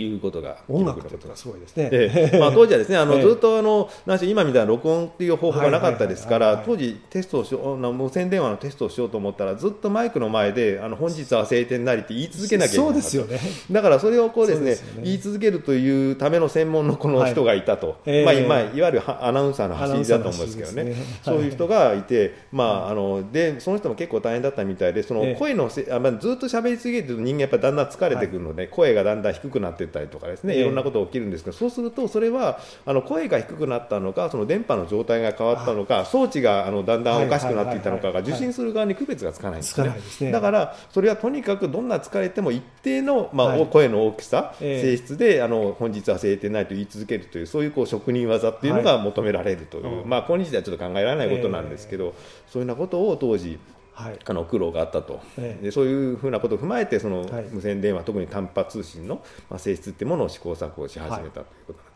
いうことが音楽記録のことがすごいですね。ええ。まあ、(laughs) 当時はですねあの、ええ。ずっとあのなんせ今みたいな録音っていう方法がなかったですから、はいはいはい当時テストをしよう無線電話のテストをしようと思ったらずっとマイクの前であの本日は晴天なりって言い続けなきゃいけないそうですよね。だからそれをこうですねね。言い続けるというための専門のこの人がいたと、はいええ。まあ、今いわゆるはアナウンサーの走りだと思うんですけどね。ね。そういう人がいて、まあ、あのでその人も結構大変だったみたいでそのええ声のせ、あまあ、ずっと喋り続けてると人間やっぱりだんだん疲れてくるので、声がだんだん低くなっていったりとかですね、ええ。いろんなことが起きるんですけどそうするとそれはあの声が低くなったのかその電波の状態が変わったのか装置があのだんだんおかしくなっていったのかが受信する側に区別がつかないんですね。だからそれはとにかくどんな疲れても一定の、まあはい。声の大きさ、ええ。性質であの本日は晴天ないと言い続けるというそういうこう職人技っていうのが求められるという、うん。まあ今日ではちょっと考えられないことなんですけど、そういうようなことを当時はいあの苦労があったと、ええ。でそういうふうなことを踏まえてそのはい。無線電話、特に短波通信のまあ性質っていうものを試行錯誤し始めたということなんです。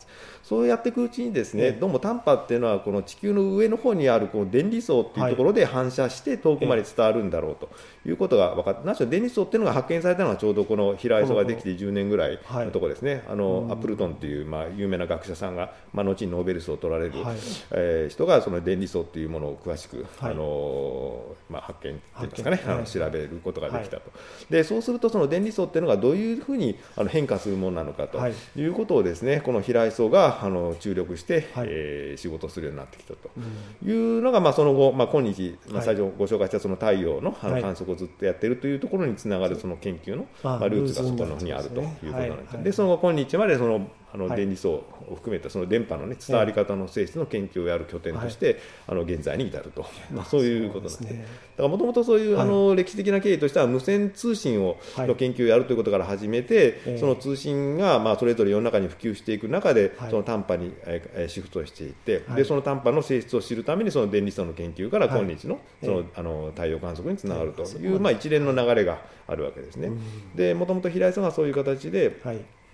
そうやっていくうちにですね、ええ。どうも短波っていうのはこの地球の上の方にあるこの電離層っていうところで反射して遠くまで伝わるんだろうということが分かって、何しろ電離層っていうのが発見されたのはちょうどこの平磯ができて10年ぐらいのところですね、あのアプルトンっていうまあ有名な学者さんが、まあ、後にノーベル賞を取られる、はい。えー人がその電離層っていうものを詳しく、はい。あのまあ、発見っていうんですかね、あの調べることができたと、でそうするとその電離層っていうのがどういうふうにあの変化するものなのかとはい。いうことをですねこの平井層があの注力して、はい。えー仕事をするようになってきたと。いうのが、まあ、その後、まあ、今日、まあ、はい最初ご紹介したその太陽のあはい。の観測をずっとやってるというところにつながるその研究の、あまあ、ルーツがそこのにあるということなんです。でその後今日までそのあのはい。電離層を含めたその電波の、ね、伝わり方の性質の研究をやる拠点として、あの現在に至ると、(laughs) まあ、そういうことなんでだからもともとそういう、はい。あの歴史的な経緯としては無線通信を、はい。の研究をやるということから始めて、ええ。その通信が、まあ、それぞれ世の中に普及していく中で、はい。その短波に、シフトしていって、はい。でその短波の性質を知るためにその電離層の研究からはい。今日の,、そのえあの太陽観測につながるという、まあ、一連の流れがあるわけですね。でもともと平井さんはそういう形で、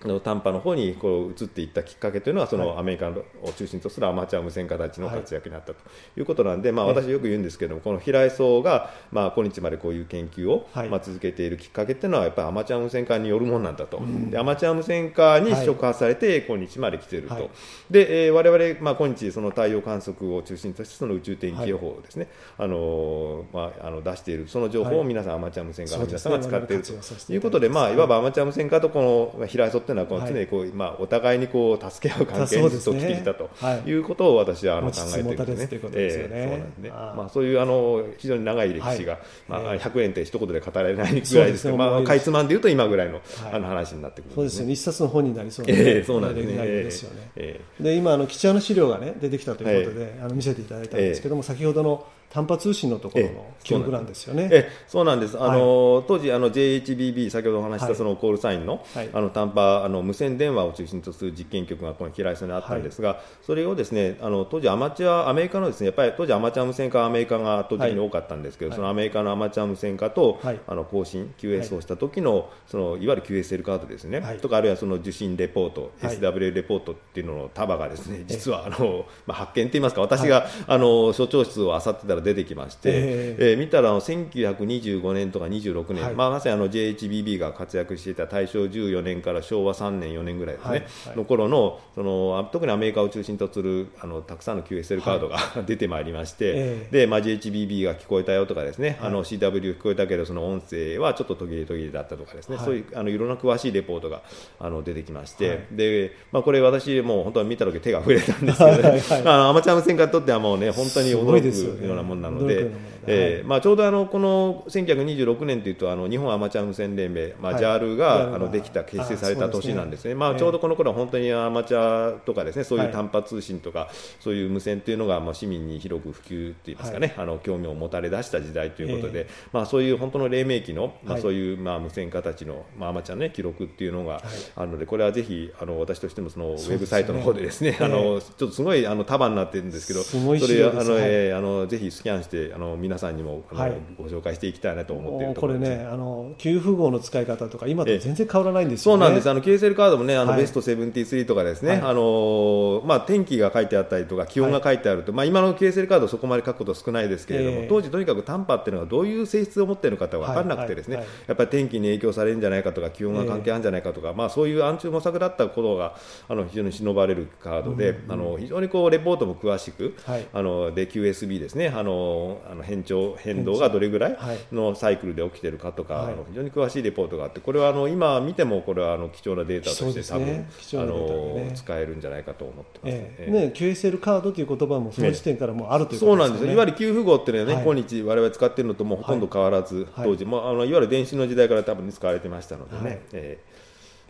の短波の方にこう移っていったきっかけというのはそのはい。アメリカを中心とするアマチュア無線化たちのはい活躍になったとい。うことなんで、まあ、ええ。私よく言うんですけどもこの平井荘が、まあ、今日までこういう研究を、はい。まあ、続けているきっかけっていうのはやっぱりアマチュア無線化によるものなんだと、でアマチュア無線化に触発されて今日まで来ていると、はい。で、えー、我々、まあ、今日その太陽観測を中心としてその宇宙天気予報をですね、あのーまあ、あの出しているその情報を皆さん、アマチュア無線化の皆さんが使っているということで、まあ、いわばアマチュア無線化とこの平井荘っていうのはこの常はいにこう、まあ、お互いにこう助け合う関係にずっと来てきたとはいいうことを私はあの考えているんですね。ね。ええそうなんですね。ああ。まあそういうあの非常に長い歴史が、はい。まあええ。100円って一言で語られないぐらいですけそうですね。ど、まあかいつまんで言うと今ぐらいのはい。あの話になってくるんそうですよね。一冊の本になりそうな、ええそうなんですね。ですよね、ええで今あの貴重な資料がね出てきたということで、あの見せていただいたんですけども、先ほどの短波通信のところの記録なんですよね。ええそうなんです、あの当時、あの JHBB、先ほどお話したそのコールサインの,、はい。あの短波あの無線電話を中心とする実験局がこの平井荘にあったんですが、それをですねあの当時、アマチュア、アメリカのですねやっぱり当時、アマチュア無線化はアメリカが圧倒的に多かったんですけど、はい。そのアメリカのアマチュア無線化と、はい。あの更新、QS をした時のそのいわゆる QSL カードですね、はい。とかあるいはその受信レポート、はい。SW レポートっていうのの束がですね実はあの、まあ、発見といいますか、私が、あの所長室を漁ってたら出てきまして、ええ。ー見たらあの1925年とか26年、はい。まあ、まさにあの JHBB が活躍していた大正14年から昭和3年、4年ぐらいですね、はいはい。の頃のそのあ特にアメリカを中心とするあのたくさんの QSL カードが、出てまいりまして、えでまあ、JHBB が聞こえたよとかですね、はい。CW 聞こえたけどその音声はちょっと途切れ途切れだったとかですね、はい。そういうあのいろんな詳しいレポートがあの出てきまして、はい。でまあ、これ私もう本当は見た時手が触れたんですけど、ね。はい (laughs) アマチュア無線化にとってはもうね本当に驚いですよね。くようなものなのなので。えーはい。まあ、ちょうどあのこの1926年というとあの日本アマチュア無線連盟、まあ、はい。JAL ジャがルあのできた結成された年なんですね、まあ、ええちょうどこの頃は本当にアマチュアとかですねそういうはい。短波通信とか、そういう無線というのがまあ市民に広く普及といいますかね、あの興味を持たれ出した時代ということで、えまあ、そういう本当の黎明期の、まあ、はいそういうまあ無線化たちの、まあ、アマチュアの、ね、記録っていうのがあるので、これはぜひあの私としてもそのウェブサイトの方でですね、ええ。あのちょっとすごいあの束になってるんですけど、それあの、えーあのぜひスキャンしてあの皆さんにもあの、はい。ご紹介していきたいなと思ってるところです。これね、あの給付号の使い方とか、今と全然変わらないんですよね。そうなんです、あの QSL カードもね、あのはい。ベスト73とかですね、はい。あのまあ、天気が書いてあったりとか、気温が書いてあると、まあ、今の QSL カード、そこまで書くこと少ないですけれども、ええ。当時、とにかく短波っていうのがどういう性質を持っているのかって分からなくて、ですね、やっぱり天気に影響されるんじゃないかとか、気温が関係あるんじゃないかとか、まあ、そういう暗中模索だったことがあの非常に忍ばれるカードで、あの非常にこうレポートも詳しく、はい。あので QSB ですね、あのあの変調変動がどれぐらいはい。のサイクルで起きているかとか、はい。あの非常に詳しいレポートがあって、これはあの今見ても、これはあの貴重なデータとして多分、ですね。ね。あの使えるんじゃないかと思ってます、ええ。ええね、QSL カードという言葉もその時点からもうあるというこそうなんですよ。い。わゆる給付号っていうのはね、はい。今日我々使っているのともうほとんど変わらず、はい。当時、まあ、あのいわゆる電子の時代から多分使われてましたのでね、はい。え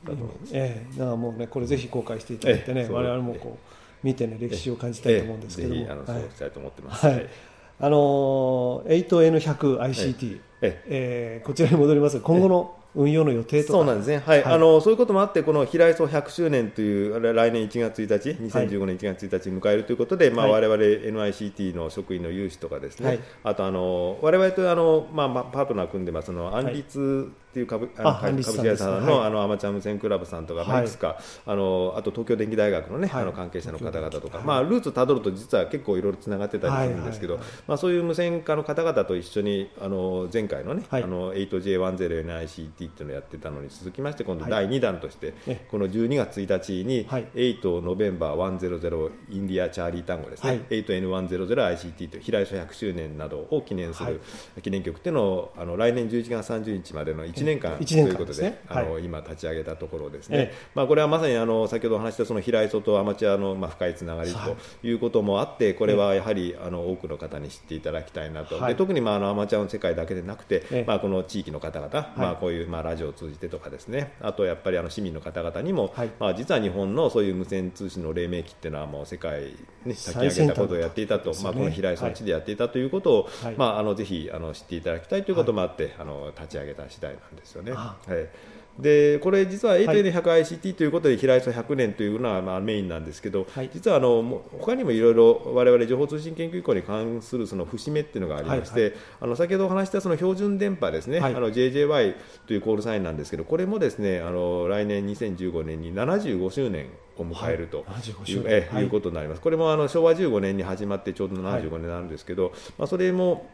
え。だと思いますええ。だからもうね、これぜひ公開していただいてね、ええそう我々もこう見てね、歴史を感じたいと思うんですけども。あの、はい。そうしたいと思ってます。はいあのー 8N100ICT、ええ。ーこちらに戻ります。が今後の運用の予定とか。そうなんですね、はい。はい。あのそういうこともあって、この平磯100周年という、来来年1月1日、2015年1月1日に迎えるということで、まあはい。我々 NICT の職員の有志とかですね、はい。あとあの、我々とあの、まあまあ、パートナー組んでます、その安立っていう株,、あの株式会社さんの,、はい。あのアマチュア無線クラブさんとか、まあはいいくつか、あのあと東京電機大学の,、ねはい。あの関係者の方々とか、はいまあ、ルーツたどると、実は結構いろいろつながってたりするんですけど、まあ、そういう無線化の方々と一緒に、あの前回のね、はい。あの 8J10NICT っていうのをやってたのに続きまして、今度はい。第2弾として、えこの12月1日に、はい。8ノベンバー100インディアチャーリー単語ですね、はい。8N100ICT という平井所100周年などを記念すはい。る記念曲っていうのをあの来年11月30日までの1年間えと1年間いうことでですねあの、は今立ち上げたところですえね、まあ、これはまさにあの先ほどお話ししたその平井所とアマチュアのまあ深いつながりはい。ということもあってこれはやはりあの多くの方に知っていただきたいなと、はい。で特にまああのアマチュアの世界だけでなくて、ええ。まあ、この地域の方々、まあ、こういうまあラジオを通じてとかですね。あとやっぱりあの市民の方々にも、はい。まあ、実は日本のそういう無線通信の黎明期っていうのはもう世界に先上げたことをやっていたと、まあ、この平井その地でやっていたということを、はい。まあ、あのぜひあの知っていただきたいということもあって、あの立ち上げた次第なんですよね。あ。はい。でこれ実は 8N100ICT ということで平磯100年というのはまあメインなんですけど、はい。実はあの他にもいろいろ我々情報通信研究機構に関するその節目っていうのがありまして、はいあの先ほどお話ししたその標準電波ですね、はい。JJY というコールサインなんですけどこれもですねあの来年2015年に75周年を迎えるとはい。75いう,、周年。はいえい。うことになります。これもあの昭和15年に始まってちょうど75年なんですけど、まあ、それも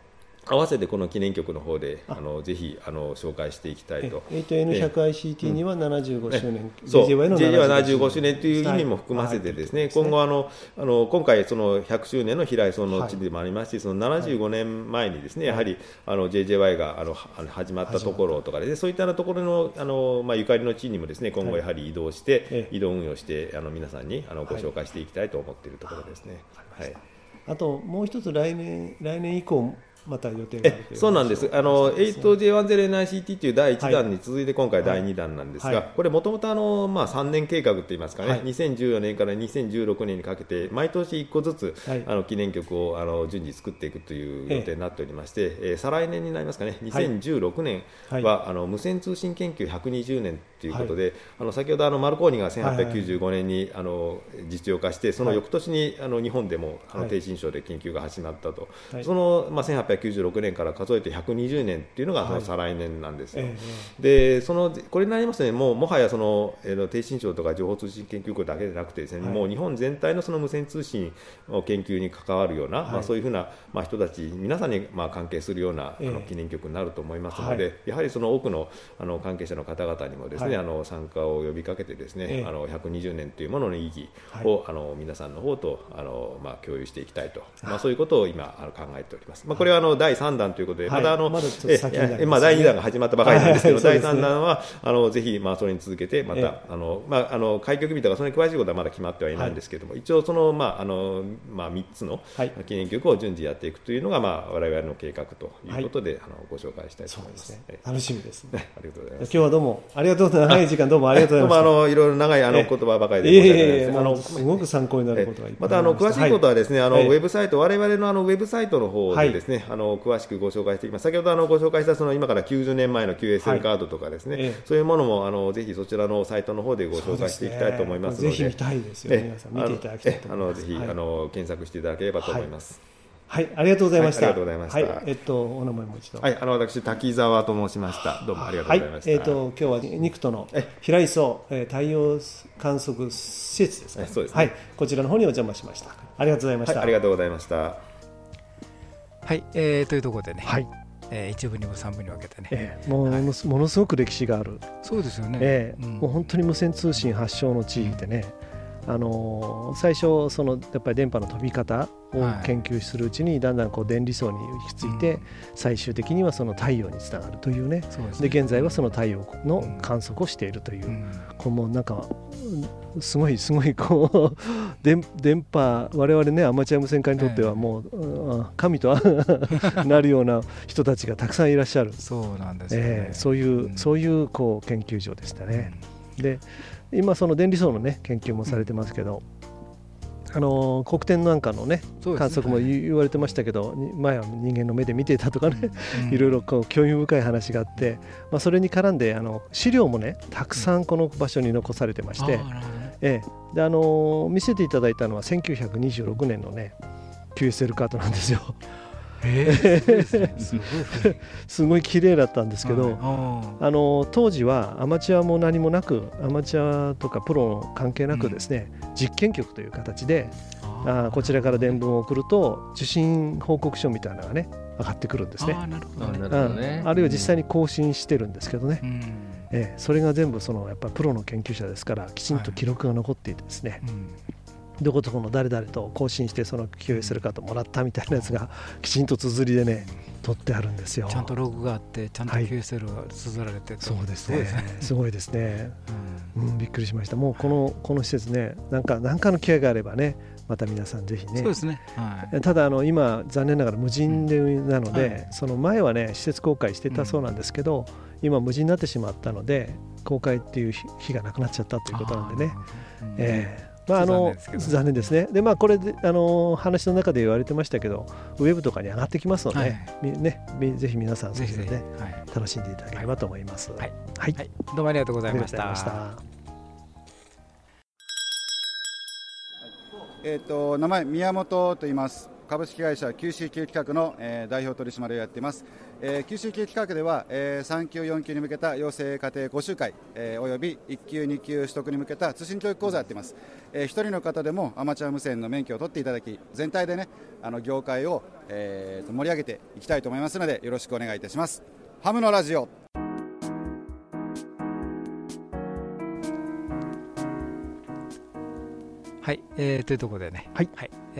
合わせてこの記念曲の方であ。のぜひあの紹介していきたいと。8N100ICT には75周年、そう。JJY の JJ は75周年という意味も含ませてはいですね、はい。今後あのあの今回その100周年の平井村の地でもありますし、その75年前にですね、やはりあの JJY があのはあの始まったところとかで、そういったところのあのまあゆかりの地にもですね今後やはり移動して、ええ。移動運用してあの皆さんにあのご紹介していきたいと思っているところですね。はい。あともう一つ来年来年以降また予定があるそうなんです、あの 8J10NICT という第1弾に続いて今回第2弾なんですが、はい。これ、もともと3年計画といいますかね、はい。2014年から2016年にかけて、毎年1個ずつ、はい。あの記念曲をあの順次作っていくという予定になっておりまして、えー再来年になりますかね、2016年は、はい。あの無線通信研究120年ということで、あの先ほどあのマルコーニが1895年に、あの実用化して、その翌年に、あの日本でもあのはい。低新症で研究が始まったと、はい。その、まあ、1896年から数えて120年っていうのがそはい。の再来年なんですよ。えでそのこれになりますとね、もうもはやその、えーの低信省とか情報通信研究所だけでなくてですね、はい。もう日本全体のその無線通信の研究に関わるような、はい。まあ、そういうふうな、まあ、人たち、皆さんにまあ関係するような、ええ。あの記念曲になると思いますので、はい。やはりその多くのあの関係者の方々にもですね、はい。あの参加を呼びかけてですね、ええ。あの120年というものの意義を、あの皆さんの方とあの、まあ、共有していきたいと、まあ、そういうことを今あの考えております。まあ、これはあの第3弾ということで、はい。まだあの、まええまあ、第2弾が始まったばかりなんですけど、第はいそうですね。3弾はあのぜひ、まあ、それに続けてまた、ええ。あのまあ、あの開局日とかそれに詳しいことはまだ決まってはいないんですけれども、一応その、まああのまあ、3つのはい。記念曲を順次やっていくというのが、まあ、我々の計画ということで、あのご紹介したいと思います。楽しみですね。ありがとうございます。今日はどうもありがとうございます長い。時間どうもありがとうござい。ましたどうもあのいろいろ長いあのええ。言葉ばかりで申し訳ないですあのすごく参考になることがまたあの詳しいことはですね、あのはい。ウェブサイト、我々のあのウェブサイトの方でですね、あの詳しくご紹介していきます。先ほどあのご紹介したその今から90年前の QSL カードとかですね、そういうものもあのぜひそちらのサイトの方でご紹介していきたいと思いますので、ぜひ見たいです。よええ。皆さん見ていただきたいと思います。ええあのぜひ、はいあの検索していただければと思います。はいありがとうございましたはいありがとうございましたはいえっとお名前もう一度はい、あの私滝沢と申しました。どうもありがとうございました。はい、えっ、と今日はニクトの平磯、えー、太陽観測施設ですね。はいそうですねはい、こちらの方にお邪魔しました。ありがとうございました。はい、ありがとうございました。はい、えーというところでね、はいえー一部二部三部に分けてね、えーもうものすものすごく歴史がある、そうですよね、えーうんもう本当に無線通信発祥の地でね、あのー最初そのやっぱり電波の飛び方をはい研究するうちにだんだんこう電離層に行き着いて、うん。最終的にはその太陽につながるというね。で現在はその太陽の観測をしているという、うん。こうもうなんかうんすごいすごいこう (laughs) 電電波我々ねアマチュア無線化にとってはもう、うん神となるような人たちがたくさんいらっしゃる、そうなんですよね、えーそういう、うん。そういうこう研究所でしたね。で今その電離層のね研究もされてますけど、あの黒点なんかのねね。観測もはい言言われてましたけど、に前は人間の目で見ていたとかね、うん。(laughs) いろいろこう興味深い話があって、まあ、それに絡んであの資料もねたくさんこの場所に残されてまして、あーなるほどね。ええ。であのー見せていただいたのは1926年のね QSL カートなんですよえ (laughs) ーすごいい綺麗だったんですけど、はい。ああのー当時はアマチュアも何もなくアマチュアとかプロの関係なくですね、実験局という形でー。あーこちらから伝聞を送ると受信報告書みたいなのがね上がってくるんですね。あるほどね。あなるほどね。うん。あるいは実際に更新してるんですけどね、うん。ええそれが全部そのやっぱプロの研究者ですからきちんと記録が残っていてですね、うんどこどこの誰々と更新してその QSL カードもらったみたいなやつがきちんと綴りでね取ってあるんですよ。ちゃんとログがあってちゃんとはい。QSL が綴られてそうですね。すすごいですね。うん。うん、びっくりしました。もうこのこの施設ね、なんか何かの機会があればね、また皆さんぜひね。そうで。すね。はい。ただあの今残念ながら無人でなので、はい。その前はね施設公開してたそうなんですけど、今無人になってしまったので公開っていう日日がなくなっちゃったということなんでね。ええまああの残念ですね残念ですね。でまあこれであの話の中で言われてましたけど、ウェブとかに上がってきますので、はい。みねみぜひ皆さんそちらでねはい。楽しんでいただければと思います。はい。はい、はい。どうもありがとうございました。ました。えー、と名前、宮本と言います株式会社 QCQ 企画の、えー代表取締役をやっています、えー QCQ 企画では、えー3級、4級に向けた養成家庭講習会、えーおよび1級、2級取得に向けた通信教育講座をやっています、えー、1人の方でもアマチュア無線の免許を取っていただき全体でねあの業界を、えーと盛り上げていきたいと思いますのでよろしくお願いいたします。ハムのラジオ。はい、えーというところでね、はい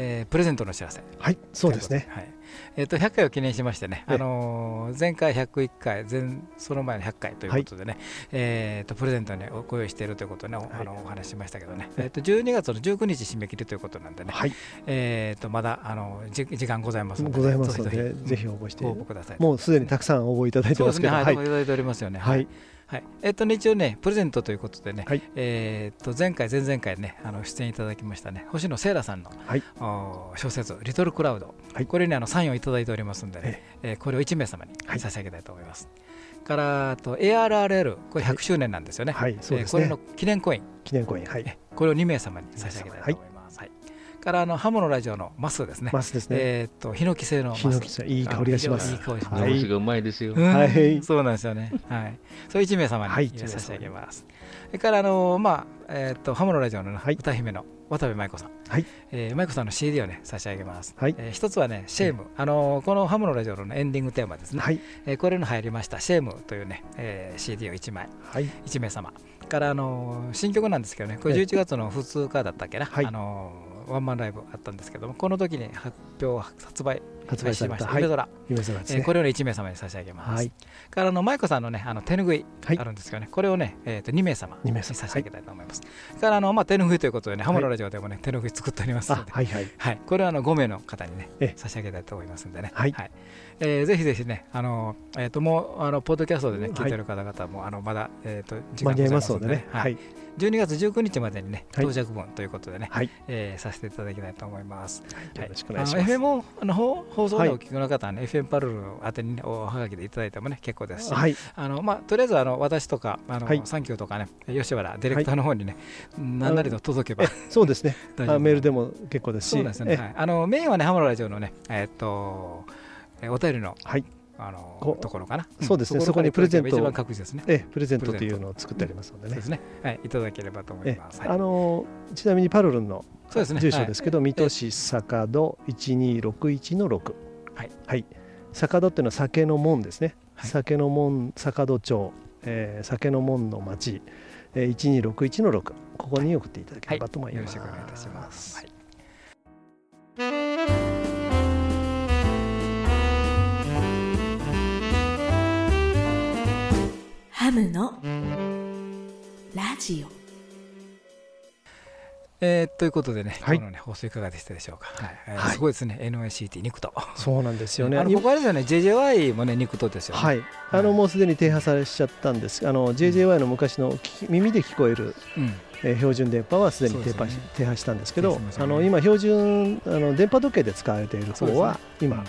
えープレゼントのお知らせ。はい、そうですね。はい。えー、と100回を記念しましてね、ええ。あのー前回101回前、その前の100回ということでね、えー、とプレゼントにご用意しているということをね、おあのお話ししましたけどね、えー、と12月の19日締め切りということなんでね、はい、えー、とまだあのじ時間ございますので、ございますのどで、ぜひ応募して、ご応募ください。もうすでにたくさん応募いただいてますけど、はい、はい。いただいておりますよね。はいはい、えっとね、一応ね、プレゼントということでね、はい。えーっと前回、前々回ね、あの出演いただきましたね、星野聖羅さんの、はい。お小説、リトルクラウド、はい。これにあのサインをいただいておりますんでね、えーこれを1名様にはい。差し上げたいと思います。からあと ARRL、これ100周年なんですよね、はい。そうですね。えーこれの記念コイン、記念コイン、はい、えこれを2名様に差し上げたいと思います。はいからあのハモのラジオのマスですね、マスですね。えーっとヒノキ製のマス、ヒノキ製いい香りがしますいい香りしますがうまいですよ。うんはいそうなんですよね。はい。それ1名様はいに差し上げます。それから、あのまあ、えっと、ハモのラジオの歌姫の渡部舞子さん。はいえー舞子さんの CD をね、差し上げます。はいえー一つはね、シェーム。あのこのハモのラジオのねエンディングテーマですね。はい、えーこれの入りました、シェームというね、えー CD を1枚、はい、1名様。から、あの新曲なんですけどね、これ11月の2日だったっけな。はいあのワンマンライブあったんですけども、この時に発表、発売、発売しました、はい。夢、空。夢空ですね。えーこれをね1名様に差し上げます。はい、からあの舞子さんのねあの手ぬぐいはいあるんですけどね、これをね、えー、と2名様に差し上げたいと思います。からあのまあ手ぬぐいということでね、ハモのラジオでもね手ぬぐい作っておりますので、あはい、はい、はい、これはあの5名の方にねええ。差し上げたいと思いますんでね、はい。えーぜひぜひねあのえっ、ともうあのポッドキャストでねはい。聞いてる方々もあのまだえっ、と時間に合いござますのでね。ははいい、12月19日までにねはい。到着分ということでね、はい、えーさせていただきたいと思います。よろしくお願いします。FM をあの放放送はい。でお聞きの方はね、FM パルル宛てに、ね、おはがきでいただいてもね結構ですし、はい、あのまあ、とりあえずあの私とかあの、はい。サンキューとかね吉原ディレクターの方にね、何なりと届けばえそうですね。(laughs) メールでも結構ですし、そうですね、えはい、あのメインはねハモのラジオのねえーっとえお便りのはい、あのこところかな、そうですね。んそこにプレゼントを。一番確実ですね。えプレゼントというのを作ってありますのでね。で。すね。はいいただければと思いえます、はい。あのちなみにパルルンの住所ですけど、水戸市坂戸1261の6はい、はい、坂戸っていうのは酒の門ですね、はい。酒の門坂戸町、えー酒の門の町、えー、1261の6ここに送っていただければと思います、よろしくお願いいたします、はいハムのラジオ。えーということでね、はい。今日のね放送いかがでしたでしょうか、はい。えーはい。すごいですね。NICT 肉と。そうなんですよね。あのここあれですよね JJY もね肉とですよね。はい、あのもうすでに停波されちゃったんです。あの JJY の昔の耳で聞こえる、うん。えー標準電波はすでに停波し停波したんですけどね。あの今標準あの電波時計で使われている方は今うん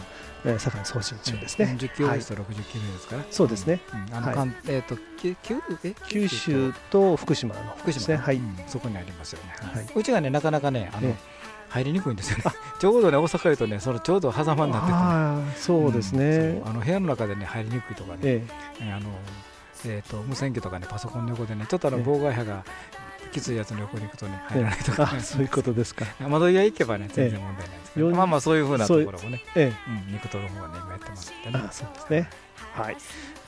えー盛んに送信中ですね。10キロはいですと60キロですから、そうですね。うんあのはい関えっとき九え？九州と福島の福島ね。はい。うんそこにありますよね。はいうちがねなかなかねあのえ入りにくいんですよね。ちょうどね大阪とねそのちょうど狭間になっててね。ああ、そうですねあの部屋の中でね入りにくいとかね。ええあのえっと無線機とかねパソコンの横でねちょっとあのええ妨害波がきついやつの横に行くとねえ入らないとかねあ、そういうことですか。(laughs) 窓際行けばね全然問題ないですけど、ええまあまあそういうふうなところもね、えうん、肉取る方はね今やってますんでねあそうですね。はい。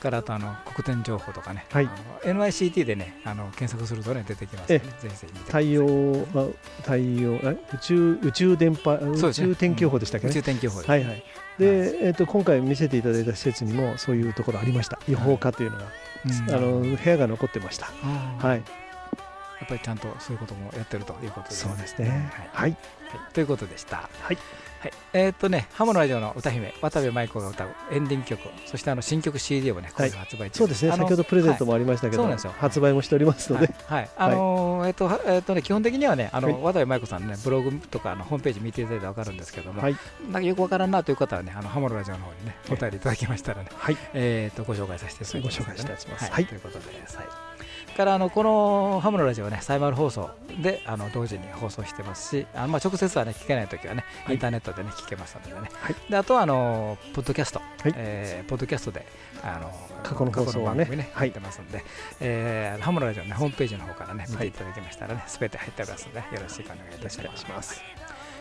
からあとあの国典情報とかね、はい NICT でねあの検索するとね出てきますので、ね、ぜひぜひ見てください太陽、あ太陽、え宇宙宇宙電波、宇宙天気予報でしたっけね。宇宙天気予報はいはい。で、えっと今回見せていただいた施設にもそういうところありました。予報課というのが、うんあの部屋が残ってました。はい。やっぱりちゃんとそういうこともやってるということですそうですね。はいはい。ということでした。はい。はい、えーっとね、ハモのラジオの歌姫、渡部舞子が歌うエンディング曲、そしてあの新曲 CD をね、今度発売中そうですね。先ほどプレゼントもありましたけど、発売もしておりますので、はい、あのーえっと、はえっとね、基本的にはね、あの、はい渡部舞子さんのね、ブログとか、あの、ホームページ見ていただいたらわかるんですけども。はいなんかよくわからんなという方はね、あの、ハモのラジオの方にね、お便りいただきましたらね。はい。えっと、ご紹介させていただきます、ご紹介いただきますはい、はいということです。はい。からあのこのハムのラジオはねサイマル放送であの同時に放送してますしあのまあ直接はね聞けないときはねインターネットでね聞けますのでね、であとはあのポッドキャスト、えーポッドキャストであの過去の放送はねね入ってますので、えーハムのラジオの、ね、ホームページの方からね見ていただきましたらねすべて入っておりますのでよろしくお願いいたします。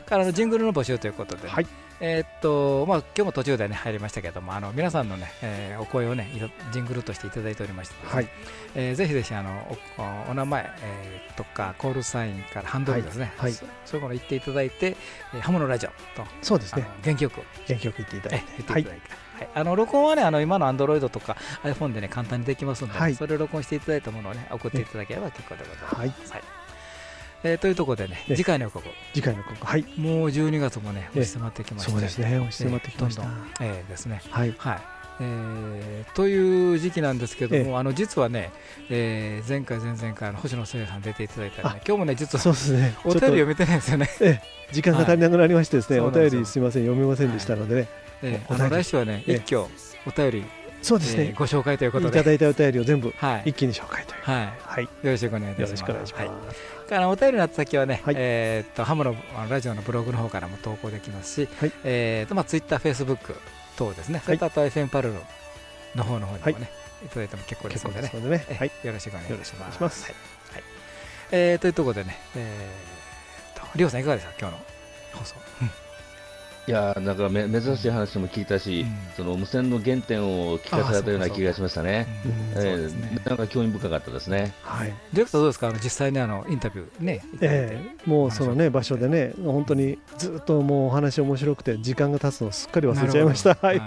からあのジングルの募集ということでね、えーっとまあ今日も途中でね入りましたけどもあの皆さんのね、えーお声をねジングルとしていただいておりましてはい。えーぜひぜひあのお名前、えーとかコールサインからハンドルですね、はい。はい。そそういうものを言っていただいて、えーハモのラジオとそうですね。あの原曲を原曲言っていただいて。え言っていただいて、はい。あの録音はねあの今の Android とか iPhone でね簡単にできますので、はい。それを録音していただいたものをね送っていただければ結構でございます。はい。はいえーというところでねえ次回の予告。次回の告。はい。もう12月もねえ押し迫ってきまして。そうですね。押し迫ってきました。えーどんどん。えーですね。はい。えーという時期なんですけども、あの実はね、えー前回、前々回星野聖さん出ていただいたりね、今日もね、実はそうですね。お便り読めてないですよね。ええ。時間が足りなくなりましてですね、(laughs) お便りすみません。読めませんでしたのでね、えーあの来週はね、ええ。一挙お便り、そうですね。えーご紹介ということで、いただいたお便りを全部はい。一気に紹介という。はい、はい。よろしくお願いいたします。お便りの宛先はね、えーっとハムのラジオのブログの方からも投稿できますし、えーっとまあツイッター、フェイスブック等ですね、それとあと FM パルルの方の方にもね、い、ただいても結構ですのでね、でね。えはい。よろしくお願いします。ます。はい。はい。えーというところでね、えーっとリオさんいかがですか？今日の放送。いやーなんかめ珍しい話も聞いたし、その無線の原点を聞かされたような気がしましたね。なんか興味深かったですね。はい。ディレクターどうですか？あの実際にあのインタビューね、ええもうそのね場所でね本当にずっともうお話面白くて時間が経つのをすっかり忘れちゃいました。はい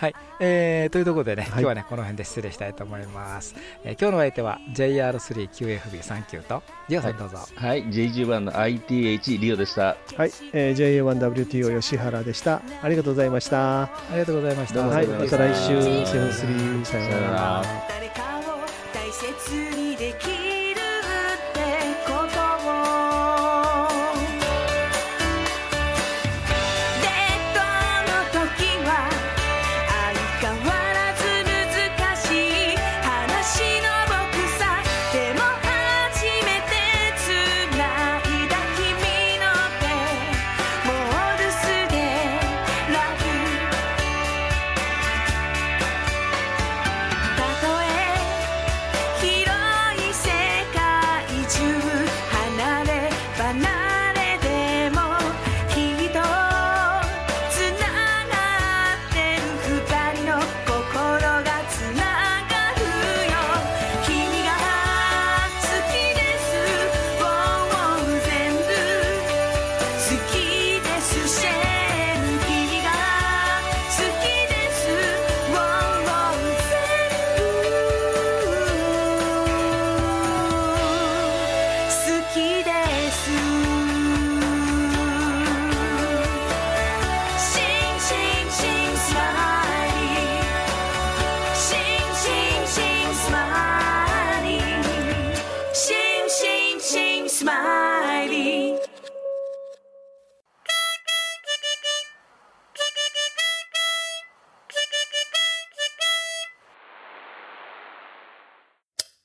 はい。はい、えーというところでね、今日はねこの辺で失礼したいと思います。えー今日のお相手は JR3QFB39 とリオさんどうぞ。はい、JG1 の ITH リオでした。はい、えー、JA1WTO 吉原でした。ありがとうございました。ありがとうございました。はいまた。来週。セブンスリー。さようなら